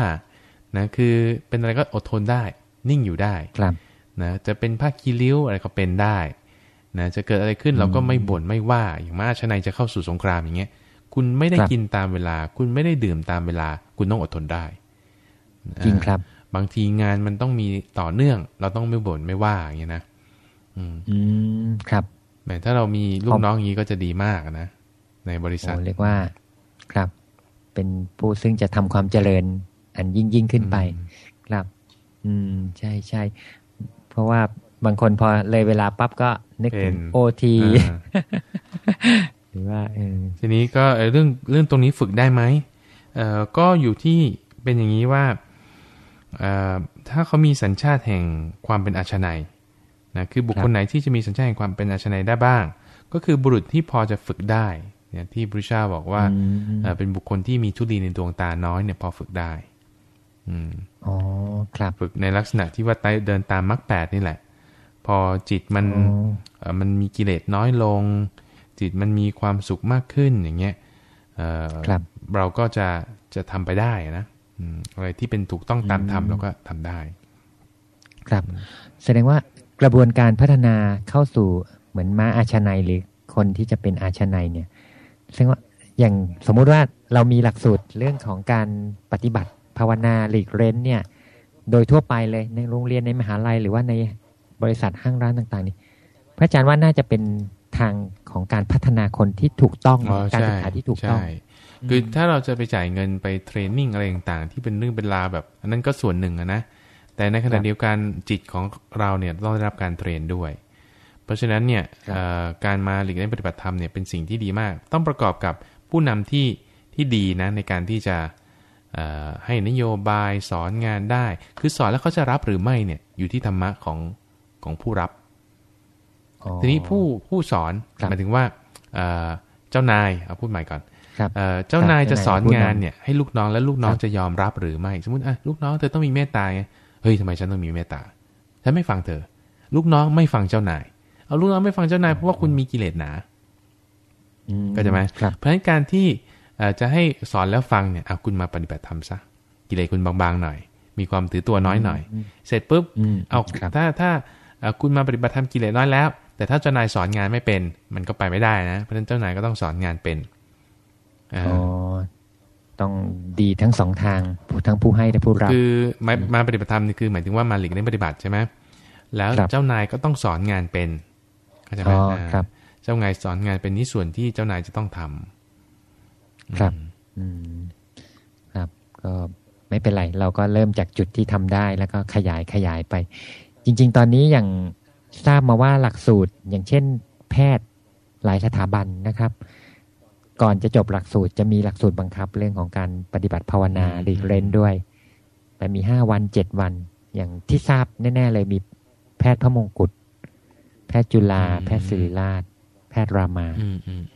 นะคือเป็นอะไรก็อดทนได้ นิ่งอยู่ได้ครับนะจะเป็นผ้าคีริ้วอะไรก็เป็นได้นะจะเกิดอะไรขึ้นเราก็ไม่บ่นไม่ว่า อย่างมาชนายจะเข้าสู่สงครามอย่างเงี้ย คุณไม่ได้กินตามเวลา คุณไม่ได้ดื่มตามเวลา คุณต้องอดทนได้จริงครับ บางทีงานมันต้องมีต่อเนื่อง เราต้องไม่บ่นไม่ว่าอย่างเงี้ยนะอืมอืมครับแม้ถ้าเรามีลูกน้องอย่างนี้ก็จะดีมากนะในบริษัทเรียกว่าครับ เป็นผู้ซึ่งจะทำความเจริญ อันยิ่งยิ่งขึ้นไป ครับ อืม ใช่ใช่เพราะว่าบางคนพอเลยเวลาปั๊บก็นึกถึงโอทีหรือว่าเออทีนี้ก็เรื่องเรื่องตรงนี้ฝึกได้ไหมเอ่อก็อยู่ที่เป็นอย่างนี้ว่าเอ่อถ้าเขามีสัญชาติแห่งความเป็นอาชนัยนะคือบุคคลไหนที่จะมีสัญชาติแห่งความเป็นอาชนัยได้บ้าง ก็คือบุรุษที่พอจะฝึกได้เนี่ยที่พระเจ้าบอกว่าเป็นบุคคลที่มีทุลีในดวงตาน้อยเนี่ยพอฝึกได้ อืมอ๋อครับฝึกในลักษณะที่ว่าเดินตามมรรคแปดนี่แหละ พอจิตมันมันมีกิเลสน้อยลง จิตมันมีความสุขมากขึ้นอย่างเงี้ยเราก็จะจะทำไปได้นะอะไรที่เป็นถูกต้องตามธรรมเราก็ทำได้ ครับ แสดงว่ากระบวนการพัฒนาเข้าสู่เหมือนม้าอาชนัยหรือคนที่จะเป็นอาชนัยเนี่ยแสดงว่าอย่างสมมุติว่าเรามีหลักสูตรเรื่องของการปฏิบัติ ภาวนาหลีกเร้นเนี่ย โดยทั่วไปเลยในโรงเรียนในมหาลัย หรือว่าในบริษัทห้างร้านต่าง ๆ นี่ พระอาจารย์ว่าน่าจะเป็นทางของการพัฒนาคนที่ถูกต้องการศึกษาที่ถูกต้องคือถ้าเราจะไปจ่ายเงินไปเทรนนิ่งอะไรต่างๆ ที่เป็นเรื่องเป็นราวแบบอันนั้นก็ส่วนหนึ่งนะแต่ในขณะเดียวกันจิตของเราเนี่ยต้องได้รับการเทรนด้วย เพราะฉะนั้นเนี่ยการมาหลีกเล่นปฏิบัติธรรมเนี่ยเป็นสิ่งที่ดีมาก ต้องประกอบกับผู้นำที่ที่ดีนะในการที่จะ ให้นโยบายสอนงานได้ คือสอนแล้วเขาจะรับหรือไม่เนี่ยอยู่ที่ธรรมะของของผู้รับ ทีนี้ผู้ผู้สอนหมายถึงว่าเจ้านายเอาพูดใหม่ก่อนเจ้านายจะสอนงานเนี่ยให้ลูกน้องแล้วลูกน้องจะยอมรับหรือไม่ สมมติอะลูกน้องเธอต้องมีเมตตาไงเฮ้ยทำไมฉันต้องมีเมตตาฉันไม่ฟังเธอ ลูกน้องไม่ฟังเจ้านาย เอาลูกน้องไม่ฟังเจ้านายเพราะว่าคุณมีกิเลสหนาก็จะไหมเพราะฉะนั้นการที่ จะให้สอนแล้วฟังเนี่ยเอาคุณมาปฏิบัติธรรมซะกิเลสคุณบางๆหน่อย มีความถือตัวน้อยหน่อย เสร็จปุ๊บเอาถ้าถ้าคุณมาปฏิบัติธรรมกิเลสน้อยแล้ว แต่ถ้าเจ้านายสอนงานไม่เป็น มันก็ไปไม่ได้นะเพราะฉะนั้นเจ้านายก็ต้องสอนงานเป็นอ๋อต้องดีทั้งสองทางทั้งผู้ให้และผู้รับคือมามาปฏิบัติธรรมนี่คือหมายถึงว่ามาหลีกเล่นปฏิบัติใช่ไหมแล้วเจ้านายก็ต้องสอนงานเป็นเข้าใจไหมครับเจ้านายสอนงานเป็นนี่ส่วนที่เจ้านายจะต้องทำ ครับอืมครับก็ไม่เป็นไร เราก็เริ่มจากจุดที่ทำได้แล้วก็ขยายขยายไป จริง ๆ ตอนนี้อย่างทราบมาว่าหลักสูตรอย่างเช่น แพทย์หลายสถาบันนะครับ ก่อนจะจบหลักสูตรจะมีหลักสูตรบังคับเรื่องของการปฏิบัติภาวนาหลีกเล่นด้วย แต่มีห้าวันเจ็ดวัน อย่างที่ทราบแน่ ๆ เลยมีแพทย์พระมงกุฎแพทย์จุฬาแพทย์ศิริราชแพ ทย์รามา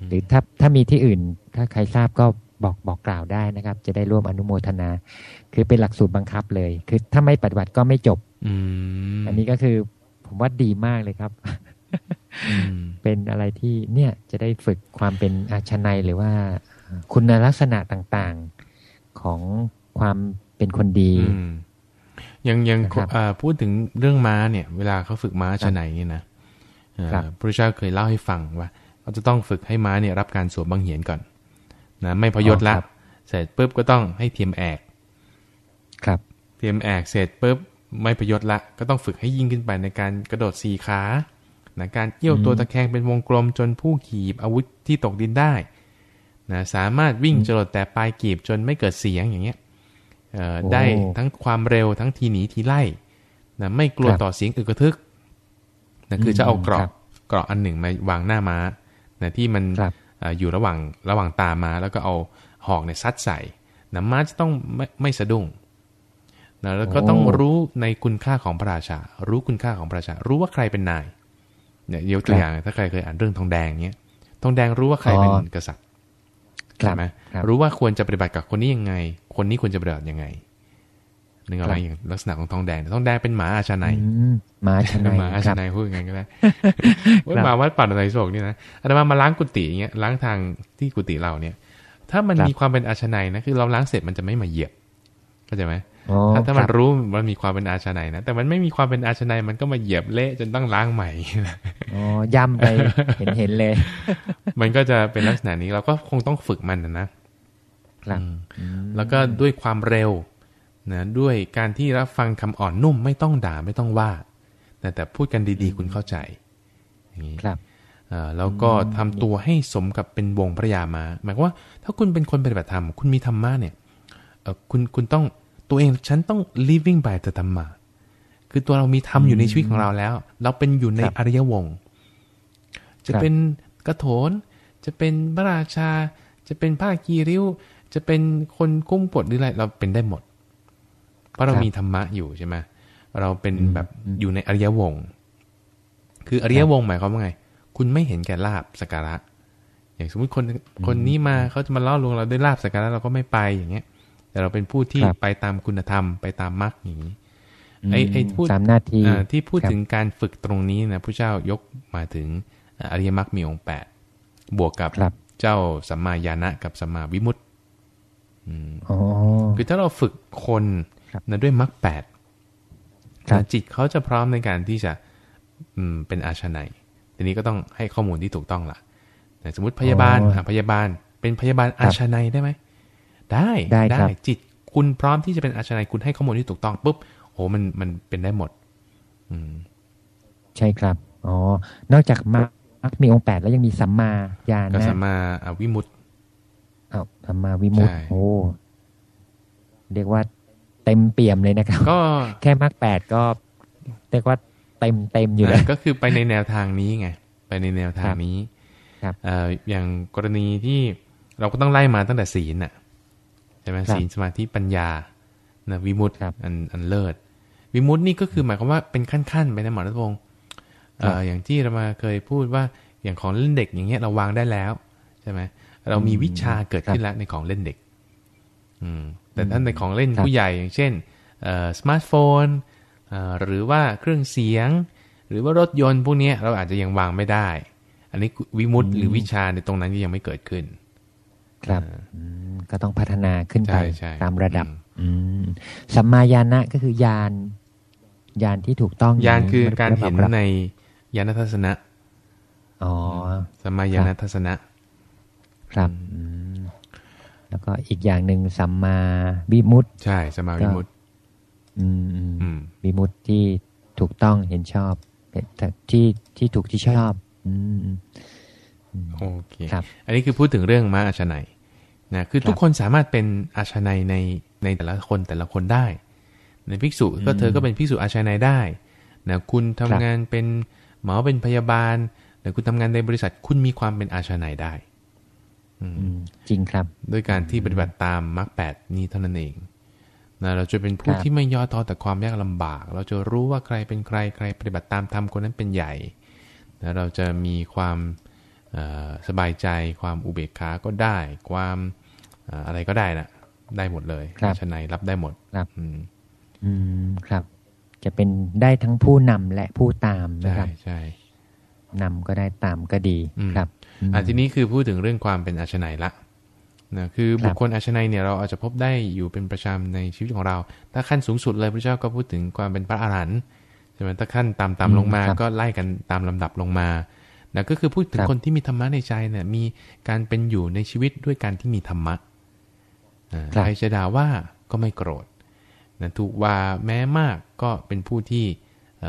หรือถ้าถ้ามีที่อื่น ถ้าใครทราบก็บอกบอกกล่าวได้นะครับ จะได้ร่วมอนุโมทนา คือเป็นหลักสูตรบังคับเลย คือถ้าไม่ปฏิบัติก็ไม่จบอันนี้ก็คือผมว่าดีมากเลยครับเป็นอะไรที่เนี่ยจะได้ฝึกความเป็นอาชนัยหรือว่าคุณลักษณะต่างๆของความเป็นคนดียังยังพูดถึงเรื่องม้าเนี่ย เวลาเขาฝึกม้าชนัยนี่นะ พระเจ้าเคยเล่าให้ฟังว่าเขาจะต้องฝึกให้ม้าเนี่ยรับการสวมบังเหียนก่อนนะไม่พยศละเสร็จปุ๊บก็ต้องให้เทียมแอก ครับ เทียมแอกเสร็จปุ๊บไม่พยศละ ก็ต้องฝึกให้ยิ่งขึ้นไปในการกระโดดสี่ขานะการเกี่ยวตัวตะแคงเป็นวงกลมจนผู้ขี่อาวุธที่ตกดินได้นะสามารถวิ่งจรดแต่ปลายกีบจนไม่เกิดเสียงอย่างเงี้ยได้ทั้งความเร็วทั้งทีหนีทีไล่นะไม่กลัวต่อเสียงอึกระทึก นะคือจะเอาเกราะเกราะอันหนึ่งมาวางหน้าม้านะที่มันอยู่ระหว่างระหว่างตามาแล้วก็เอาหอกเนี่ยซัดใส่นะม้าจะต้องไม่ไม่สะดุ้งนะแล้วก็ต้องรู้ในคุณค่าของพระราชา รู้คุณค่าของพระราชา รู้ว่าใครเป็นนายเนี่ยยกตัวอย่างถ้าใครเคยอ่านเรื่องทองแดงเนี้ยทองแดงรู้ว่าใครเป็นกษัตริย์ใช่ไหมรู้ว่าควรจะปฏิบัติกับคนนี้ยังไง คนนี้ควรจะปฏิบัติยังไง นึกออกไหมอย่างลักษณะของทองแดงทองแดงเป็นหมาอาชนัยหมาอาชนัยหมาอาชนัยพูดยังไงก็ได้ว่ามาวัดป่าอะไรโศกนี่นะอาตมามาล้างกุฏิอย่างเงี้ยล้างทางที่กุฏิเราเนี่ย ถ้ามันมีความเป็นอาชนัยนะคือเราล้างเสร็จมันจะไม่มาเหยียบเข้าใจไหมถ้าถ้ามันรู้มันมีความเป็นอาชนัยนะแต่มันไม่มีความเป็นอาชนัยมันก็มาเหยียบเละจนต้องล้างใหม่อ๋อย่ำไปเห็นเห็นเลย มันก็จะเป็นลักษณะนี้เราก็คงต้องฝึกมันนะแล้วก็ด้วยความเร็ว นะด้วยการที่รับฟังคำอ่อนนุ่มไม่ต้องด่าไม่ต้องว่าแต่แต่พูดกันดีๆคุณเข้าใจอย่างนี้ครับแล้วก็ทำตัวให้สมกับเป็นวงพระยามาหมายว่า ถ้าคุณเป็นคนปฏิบัติธรรมคุณมีธรรมะเนี่ยคุณคุณต้องตัวเองฉันต้อง living by the dhamma คือตัวเรามีธรรมอยู่ในชีวิตของเราแล้ว เราเป็นอยู่ในอริยวงศ์จะเป็นกระโถน จะเป็นพระราชา จะเป็นผ้ากีริ้ว จะเป็นคนกุ้มปดหรืออะไร เราเป็นได้หมดเพ ราะเรามีธรรมะอยู่ใช่ไหมเราเป็นแบบอยู่ในอริยวงศ์คืออริยวงศ์หมายความว่าไง คุณไม่เห็นแก่ลาบสการะ อย่างสมมติคนคนนี้มาเขาจะมาล่อลวงเราด้วยลาบสการะเราก็ไม่ไปอย่างเงี้ย แต่เราเป็นผู้ที่ไปตามคุณธรรมไปตามมรรคอย่างนี้ไอ้ไอ้พูดสามนาทีที่พูดถึงการฝึกตรงนี้นะผู้เจ้ายกมาถึงอริยมรรคมีองค์แปดบวกกับเจ้าสัมมาญาณะกับสัมมาวิมุตติคือถ้าเราฝึกคน นะด้วยมรรคแปดจิตเขาจะพร้อมในการที่จะเป็นอาชนัยทีนี้ก็ต้องให้ข้อมูลที่ถูกต้องล่ะสมมติพยาบาลพยาบาลเป็นพยาบาลอาชนัยได้ไหมได้ได้จิตคุณพร้อมที่จะเป็นอาชนัยคุณให้ข้อมูลที่ถูกต้องปุ๊บโอ้มันมันเป็นได้หมด อืม ใช่ครับอ๋อนอกจากมรรคมีองค์แปดแล้วยังมีสัมมาญาณนะสัมมาวิมุตติอ้าวสัมมาวิมุตติโอ้เรียกว่าเต็มเปี่ยมเลยนะครับ ก็แค่มรรคแปดก็เรียกว่าเต็มเต็มอยู่แล้วก็คือไปในแนวทางนี้ไงไปในแนวทางนี้ครับอย่างกรณีที่เราก็ต้องไล่มาตั้งแต่ศีลน่ะใช่ไหมศีลสมาธิปัญญานะวิมุตต์อันอันเลิศวิมุตต์นี่ก็คือหมายความว่าเป็นขั้นๆไปนะหมอรัตพงศ์อย่างที่เรามาเคยพูดว่าอย่างของเล่นเด็กอย่างเงี้ยเราวางได้แล้วใช่ไหมเรามีวิชาเกิดขึ้นแล้วในของเล่นเด็กอืม แต่ท่านในของเล่นผู้ใหญ่อย่างเช่นสมาร์ทโฟนหรือว่าเครื่องเสียง หรือว่ารถยนต์พวกนี้เราอาจจะยังวางไม่ได้ อันนี้วิมุตต์หรือวิชาในตรงนั้นยังไม่เกิดขึ้น ครับก็ต้องพัฒนาขึ้นไปตามระดับสัมมาญาณะก็คือญาณญาณที่ถูกต้องญาณคือการเห็นในญาณทัศนะอ๋อสัมมาญาณทัศนะ ครับ แล้วก็อีกอย่างหนึ่งสัมมาวิมุตใช่สัมมาวิมุตวิมุตที่ถูกต้องเห็นชอบที่ที่ถูกที่ชอบโอเคครับ อันนี้คือพูดถึงเรื่องมาอาชนัยนะคือทุกคนสามารถเป็นอาชนัยในในแต่ละคนแต่ละคนได้ ในภิกษุก็เธอก็เป็นภิกษุอาชนัยได้นะคุณทำงานเป็นหมอเป็นพยาบาลหรือคุณทำงานในบริษัทคุณมีความเป็นอาชนัยได้ จริงครับ ด้วยการที่ปฏิบัติตามมรรคแปดนี้เท่านั้นเองนะเราจะเป็นผู้ที่ไม่ย่อท้อแต่ความยากลำบาก เราจะรู้ว่าใครเป็นใครใครปฏิบัติตามธรรมคนนั้นเป็นใหญ่นะเราจะมีความสบายใจ ความอุเบกขาก็ได้ ความอะไรก็ได้นะได้หมดเลยชนัยรับได้หมดครับอืมครับ จะเป็นได้ทั้งผู้นำและผู้ตามนะครับใช่ นำก็ได้ตามก็ดีครับอ่าทีนี้คือพูดถึงเรื่องความเป็นอาชนัยละนะคือบุคคลอาชนัยเนี่ยเราอาจจะพบได้อยู่เป็นประจำในชีวิตของเรา ถ้าขั้นสูงสุดเลยพระเจ้าก็พูดถึงความเป็นพระอรหันต์ใช่ไหมถ้าขั้นตามตามลงมาก็ไล่กันตามลำดับลงมานะก็คือพูดถึงคนที่มีธรรมะในใจเนี่ยมีการเป็นอยู่ในชีวิตด้วยการที่มีธรรมะใครจะด่าว่าก็ไม่โกรธนะถูกว่าแม้มากก็เป็นผู้ที่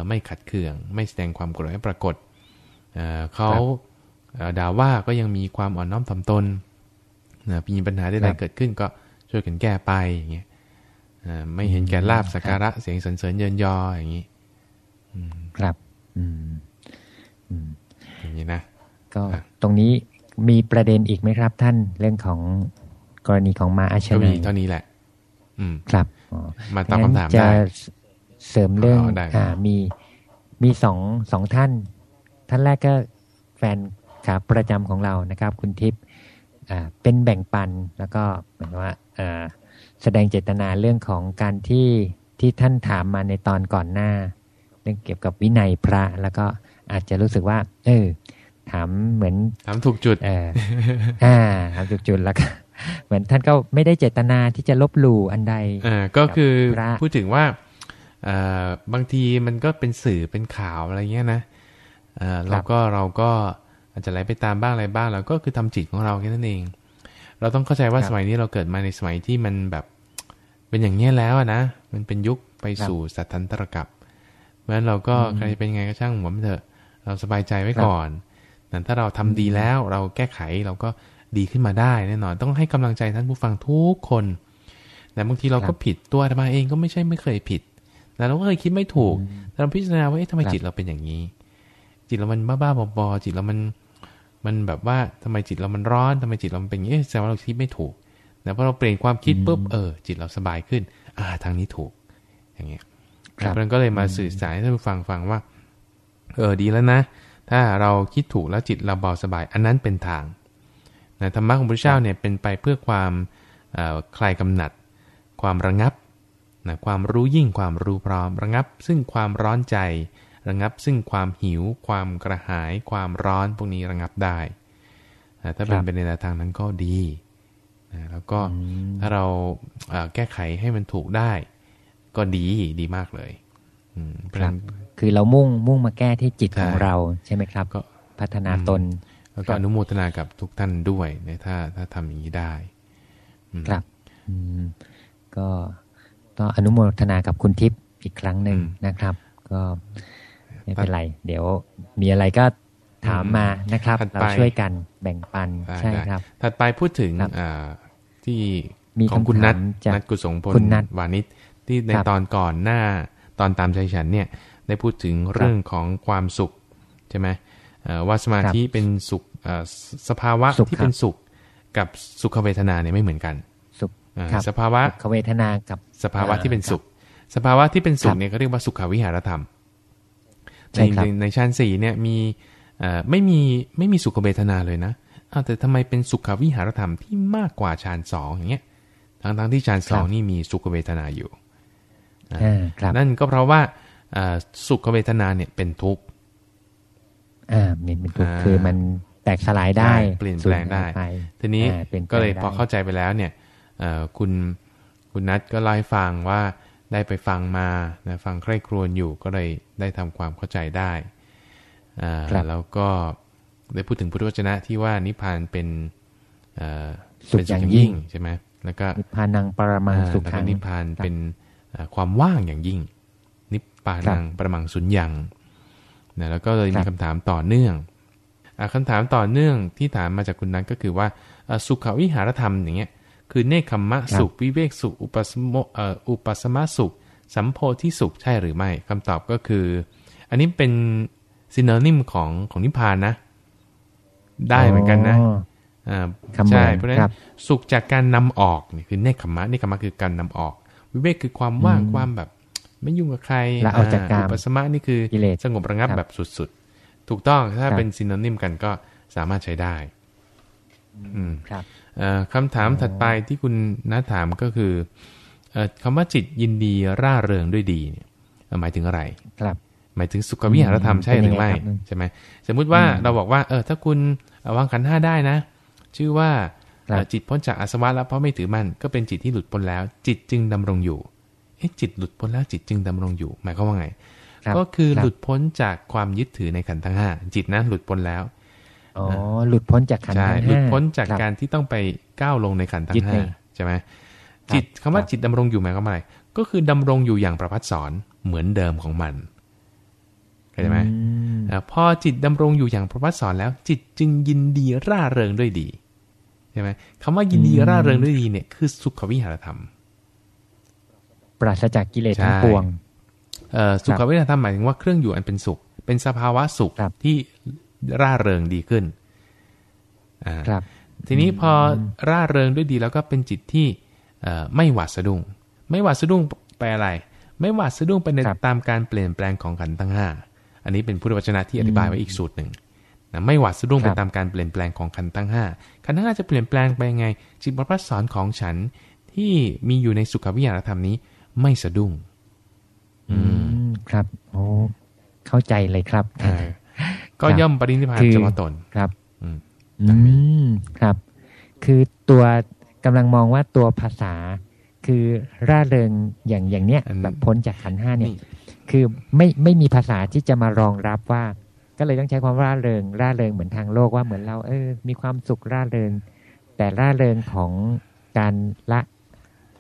ไม่ขัดเคือง ไม่แสดงความโกรธให้ปรากฏ เขาด่าว่าก็ยังมีความอ่อนน้อมถ่อมตนนะมีปัญหาใดๆเกิดขึ้นก็ช่วยกันแก้ไปอย่างเงี้ยไม่เห็นแก่ลาบสักการะเสียงสรรเสริญเยินยออย่างนี้ครับ อืมอย่างนี้นะก็ตรงนี้มีประเด็นอีกไหมครับ ท่านเรื่องของกรณีของมาอาชนัยก็มีเท่านี้แหละ อืมครับมาตอบคำถามได้จะเสริมเรื่องอ่ามีมีสองสองท่าน ท่านแรกก็แฟนขาประจำของเรานะครับ คุณทิพย์เป็นแบ่งปันแล้วก็เหมือนว่าแสดงเจตนาเรื่องของการที่ที่ท่านถามมาในตอนก่อนหน้า เรื่องเกี่ยวกับวินัยพระแล้วก็อาจจะรู้สึกว่า เออ ถามเหมือนถามถูกจุดเอออ่าถามถูกจุดแล้วก็เหมือนท่านก็ไม่ได้เจตนาที่จะลบหลู่อันใดอ่าก็คือพูดถึงว่าบางทีมันก็เป็นสื่อเป็นข่าวอะไรเงี้ยนะ แล้วก็เราก็อาจจะไหลไปตามบ้างอะไรบ้างแล้วก็คือทำจิตของเราแค่นั้นเอง เราต้องเข้าใจว่าสมัยนี้เราเกิดมาในสมัยที่มันแบบเป็นอย่างนี้แล้วนะ มันเป็นยุคไปสู่สัตทันตรกับเพราะฉะนั้นเราก็ใครเป็นไงก็ช่างหัวมันเถอะ เราสบายใจไว้ก่อนแต่ถ้าเราทำดีแล้วเราแก้ไขเราก็ดีขึ้นมาได้แน่นอน ต้องให้กำลังใจท่านผู้ฟังทุกคนแต่บางทีเราก็ผิดตัวมาเองก็ไม่ใช่ไม่เคยผิดแต่เราก็เคยคิดไม่ถูกเราพิจารณาว่าเอ๊ะทำไมจิตเราเป็นอย่างนี้ จิตเรามันบ้าๆบอๆจิตเรามันมันแบบว่าทำไมจิตเรามันร้อนทำไมจิตเราเป็นอย่างนี้แสดงว่าเราคิดไม่ถูกแต่พอเราเปลี่ยนความคิดปุ๊บเออ จิตเราสบายขึ้น อ่า ทางนี้ถูก อย่างเงี้ยครับมันก็เลยมาสื่อสารให้ท่านผู้ฟังฟังว่า เออดีแล้วนะ ถ้าเราคิดถูกแล้วจิตเราเบาสบาย อันนั้นเป็นทางนะธรรมะของพระเจ้าเนี่ยเป็นไปเพื่อความคลายกำหนัด ความระงับนะความรู้ยิ่งความรู้พร้อม ระงับ ซึ่งความร้อนใจ ระงับซึ่งความหิว ความกระหาย ความร้อนพวกนี้ระงับได้ ถ้าเป็นไปในทางนั้นก็ดีนะแล้วก็ถ้าเราแก้ไขให้มันถูกได้ ก็ดีดีมากเลยครับคือเรามุ่งมุ่งมาแก้ที่จิตของเราใช่ไหมครับ ก็พัฒนาตน แล้วก็อนุโมทนากับทุกท่านด้วยนถ้าถ้าทำอย่างนี้ได้ครับก็ก็อนุโมทนากับคุณทิพย์อีกครั้งหนึ่งนะครับ ก็ ไม่เป็นไร เดี๋ยวมีอะไรก็ถามมานะครับ เราช่วยกันแบ่งปันใช่ครับ ถัดไปพูดถึงที่ของคุณนัทนัทกุศลพลวานิชที่ในตอนก่อนหน้าตอนตามใจฉันเนี่ย ได้พูดถึงเรื่องของความสุขใช่ไหมว่าสมาธิเป็นสุขสภาวะที่เป็นสุขกับสุขเวทนาเนี่ยไม่เหมือนกันสุขสภาวะสุขเวทนากับสภาวะที่เป็นสุข สภาวะที่เป็นสุขเนี่ยเขาเรียกว่าสุขวิหารธรรม ในในชั้นสี่เนี่ยมีไม่มีไม่มีสุขเวทนาเลยนะแต่ทำไมเป็นสุขวิหารธรรมที่มากกว่าฌานสองอย่างเงี้ยทั้งทั้งที่ฌานสองนี่มีสุขเวทนาอยู่นั่นก็เพราะว่าสุขเวทนาเนี่ยเป็นทุกข์อ่าเป็นทุกข์คือมันแตกสลายได้เปลี่ยนแปลงได้ ทีนี้ก็เลยพอเข้าใจไปแล้วเนี่ยคุณคุณนัทก็เล่าให้ฟังว่า ได้ไปฟังมานะฟังใคร่ครวญอยู่ก็เลยได้ทำความเข้าใจได้แล้วก็ได้พูดถึงพุทธวจนะที่ว่านิพพานเป็นสุขอย่างยิ่งใช่ไหมแล้วก็นิพพานังปรมังสุขังนิพพานเป็นความว่างอย่างยิ่ง นิพพานังปรมังสุญญ์ยังนะแล้วก็เลยมีคำถามต่อเนื่องคำถามต่อเนื่องที่ถามมาจากคุณนั้นก็คือว่าสุขวิหารธรรมอย่างเงี้ย คือเนคขมมะสุข วิเวกสุข อุปสมอุปสมะสุข สัมโพธิสุขใช่หรือไม่คำตอบก็คือ อันนี้เป็นซินเนอร์นิมของของนิพพานนะ ได้เหมือนกันนะอ่าใช่เพราะฉะนั้นสุขจากการนำออกนี่คือเนคขมะเนคขมะคือการนำออก วิเวกคือความว่างความแบบ ไม่ยุ่งกับใครละเอาจากการอุปสมะนี่คือสงบระงับแบบสุดๆ ถูกต้องถ้าเป็นซินเนอร์นิมกันก็สามารถใช้ได้ อืมครับ คำถามถัดไปที่คุณน้าถามก็คือคำว่าจิตยินดีร่าเริงด้วยดีเนี่ยหมายถึงอะไร ครับ หมายถึงสุขวิหารธรรมใช่หรือไม่ใช่ไหมสมมุติว่าเราบอกว่าเออถ้าคุณวางขันห้าได้นะ ชื่อว่าจิตพ้นจากอาสวะแล้วเพราะไม่ถือมันก็เป็นจิตที่หลุดพ้นแล้ว จิตจึงดำรงอยู่เอ๊ะจิตหลุดพ้นแล้วจิตจึงดำรงอยู่ หมายความว่าไง ก็คือหลุดพ้นจากความยึดถือในขันธ์ทั้งห้าจิตนั้นหลุดพ้นแล้ว อ๋อหลุดพ้นจากขันธ์ทั้งห้าหลุดพ้นจากการที่ต้องไปก้าวลงในขันธ์ทั้งห้าใช่ไหมจิตคำว่าจิตดำรงอยู่หมายความว่าอะไรก็คือดำรงอยู่อย่างประพัดสอนเหมือนเดิมของมันเข้าใจไหมพอจิตดำรงอยู่อย่างประพัดสอนแล้ว จิตจึงยินดีร่าเริงด้วยดีใช่ไหมคำว่ายินดีร่าเริงด้วยดีเนี่ยคือสุขวิหารธรรม ปราศจากกิเลสทั้งปวงสุขวิหารธรรมหมายถึงว่าเครื่องอยู่อันเป็นสุข เป็นสภาวะสุขที่ ร่าเริงดีขึ้นครับ ทีนี้พอร่าเริงด้วยดีแล้วก็เป็นจิตที่ไม่หวาดสะดุ้ง ไม่หวาดสะดุ้งไปอะไร ไม่หวาดสะดุ้งไปในตามการเปลี่ยนแปลงของขันธ์ทั้งห้าอันนี้เป็นพุทธวจนะที่อธิบายไว้อีกสูตรหนึ่งนะไม่หวาดสะดุ้งไปตามการเปลี่ยนแปลงของขันธ์ทั้งห้าขันธ์ทั้งห้าจะเปลี่ยนแปลงไปยังไง จิตบรสอนของฉันที่มีอยู่ในสุขวิญญาณธรรมนี้ ไม่สะดุ้ง อืม ครับ โอ้ เข้าใจเลยครับ ก็ย่อมปรินิพพานเฉพาะตนครับ อืมครับ คือตัวกำลังมองว่าตัวภาษา คือร่าเริงอย่างอย่างเนี้ยแบบพ้นจากขันห้าเนี่ย คือไม่ไม่มีภาษาที่จะมารองรับว่า ก็เลยต้องใช้ความร่าเริง ร่าเริงเหมือนทางโลกว่าเหมือนเรา เออ มีความสุขร่าเริง แต่ร่าเริงของการละ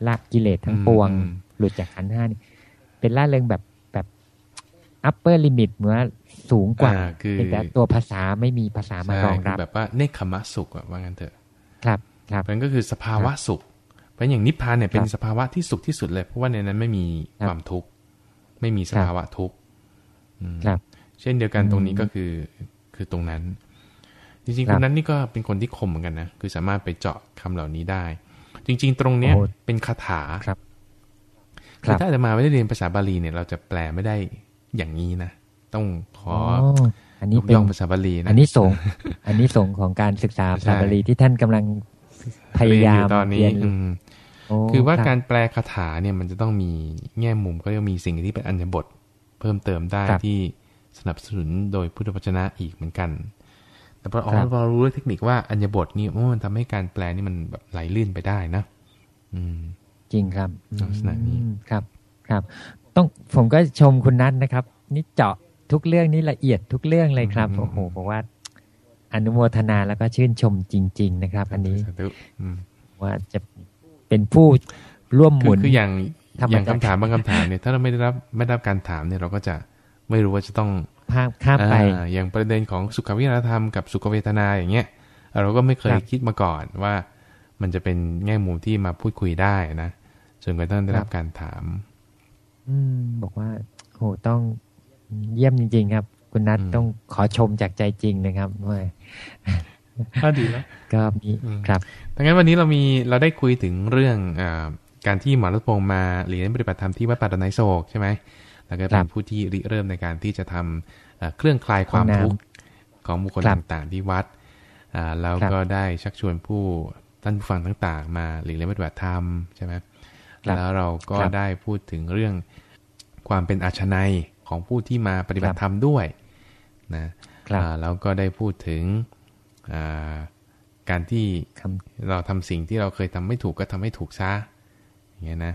ละกิเลสทั้งปวง หลุดจากขันห้านี่เป็นร่าเริงแบบแบบ upper limit เหมือน สูงกว่าคือแต่ตัวภาษาไม่มีภาษามารองรับแบบว่าเนคขมะสุขว่างั้นเถอะ ครับ ครับมันก็คือสภาวะสุขเพราะอย่างนิพพานเนี่ยเป็นสภาวะที่สุขที่สุดเลย เพราะว่าในนั้นไม่มีความทุกข์ไม่มีสภาวะทุกข์ครับเช่นเดียวกันตรงนี้ก็คือคือตรงนั้น จริงๆคนนั้นนี่ก็เป็นคนที่คมเหมือนกันนะคือสามารถไปเจาะคำเหล่านี้ได้ จริง ๆ ตรงเนี้ยเป็นคาถาครับคือถ้าจะมาไม่ได้เรียนภาษาบาลีเนี่ย เราจะแปลไม่ได้อย่างนี้นะ ต้องขออันนี้ย่องภาษาบาลีนะอันนี้สงอันนี้สงของการศึกษาภาษาบาลีที่ท่านกำลังพยายามตอนนี้คือว่าการแปลคาถาเนี่ยมันจะต้องมีแง่มุมก็จะมีสิ่งที่เป็นอัญญบท เพิ่มเติมได้ที่สนับสนุนโดยพุทธวจนะอีกเหมือนกัน แต่พออ๋อพอรู้เทคนิคว่าอัญญบทนี่มันทำให้การแปลนี่มันแบบไหลลื่นไปได้นะ อืม จริงครับลักษณะนี้ครับ ครับ ต้องผมก็ชมคุณนัทนะครับ นี่เจาะ ทุกเรื่องนี่ละเอียดทุกเรื่องเลยครับโอ้โหบอกว่า อนุโมทนาแล้วก็ชื่นชมจริง ๆ นะครับ อันนี้ว่าจะเป็นผู้ร่วมหมุนคืออย่างอย่างคำถามบางคำถามเนี่ยถ้าเราไม่ได้รับไม่ได้รับการถามเนี่ยเราก็จะไม่รู้ว่าจะต้องข้ามไปอย่างประเด็นของสุขวิทยธรรมกับสุขเวทนาอย่างเงี้ย เราก็ไม่เคยคิดมาก่อนว่ามันจะเป็นแง่มุมที่มาพูดคุยได้นะจนกระทั่งได้รับการถาม อืมบอกว่าโหต้อง เยี่ยมจริง ๆ ครับ คุณนัทต้องขอชมจากใจจริงนะครับว่าก็ดีแล้วก็มีครับดังนั้นวันนี้เรามีเราได้คุยถึงเรื่องอการที่หมอรัตพงศ์มาเรียนปฏิบัติธรรมที่วัดป่าดอนไนโศกใช่ไหมแล้วก็เป็นผู้ที่ริเริ่มในการที่จะทำเครื่องคลายความทุกข์ของบุคคลต่างๆที่วัดแล้วก็ได้ชักชวนผู้ท่านผู้ฟังต่างๆ มาหลีกเลี่ยงปฏิบัติธรรมใช่ไหมแล้วเราก็ได้พูดถึงเรื่องความเป็นอาชนัย ของผู้ที่มาปฏิบัติธรรมด้วยนะแล้วก็ได้พูดถึงการที่เราทำสิ่งที่เราเคยทำไม่ถูกก็ทำให้ถูกซะอย่างเงี้ยนะ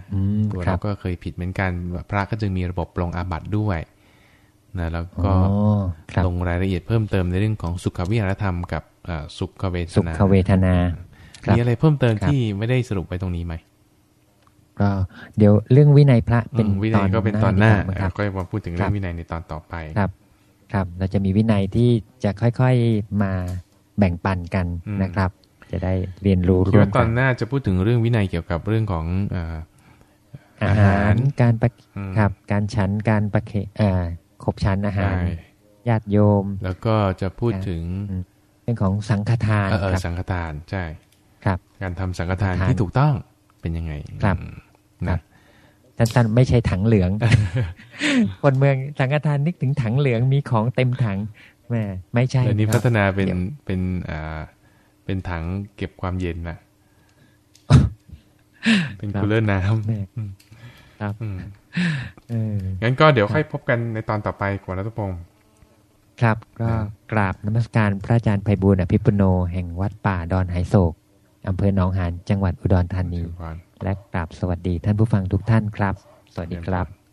ตัวเราก็เคยผิดเหมือนกันพระก็จึงมีระบบปรงอาบัติด้วยนะแล้วก็ลงรายละเอียดเพิ่มเติมในเรื่องของสุขวิหารธรรมกับสุขเวทนาสุขเวทนามีอะไรเพิ่มเติมที่ไม่ได้สรุปไปตรงนี้ไหม ก็เดี๋ยวเรื่องวินัยพระเป็นวินัยก็เป็นตอนหน้าก็มาพูดถึงเรื่องวินัยในตอนต่อไปครับ ครับ เราจะมีวินัยที่จะค่อยๆมาแบ่งปันกันนะครับ จะได้เรียนรู้ร่วมกันตอนหน้าจะพูดถึงเรื่องวินัยเกี่ยวกับเรื่องของอาหารการประครับ การฉันการประเคขบฉันอาหารญาติโยม แล้วก็จะพูดถึงเรื่องของสังฆทานสังฆทานใช่ครับ การทำสังฆทานที่ถูกต้องเป็นยังไงครับ นะท่านๆไม่ใช่ถังเหลือง คนเมืองสังฆทานนึกถึงถังเหลืองมีของเต็มถังแม่ไม่ใช่เดี๋ยวนี้พัฒนาเป็นเป็นอ่าเป็นถังเก็บความเย็นนะเป็นคูลเลอร์น้ำครับงั้นก็เดี๋ยวค่อยพบกันในตอนต่อไปกว่ารัตพงศ์ครับ ก็กราบนมัสการพระอาจารย์ไพบูลอภิปุโน แห่งวัดป่าดอนไหโศกอำเภอหนองหานจังหวัดอุดรธานี และกราบสวัสดีท่านผู้ฟังทุกท่านครับ สวัสดีครับ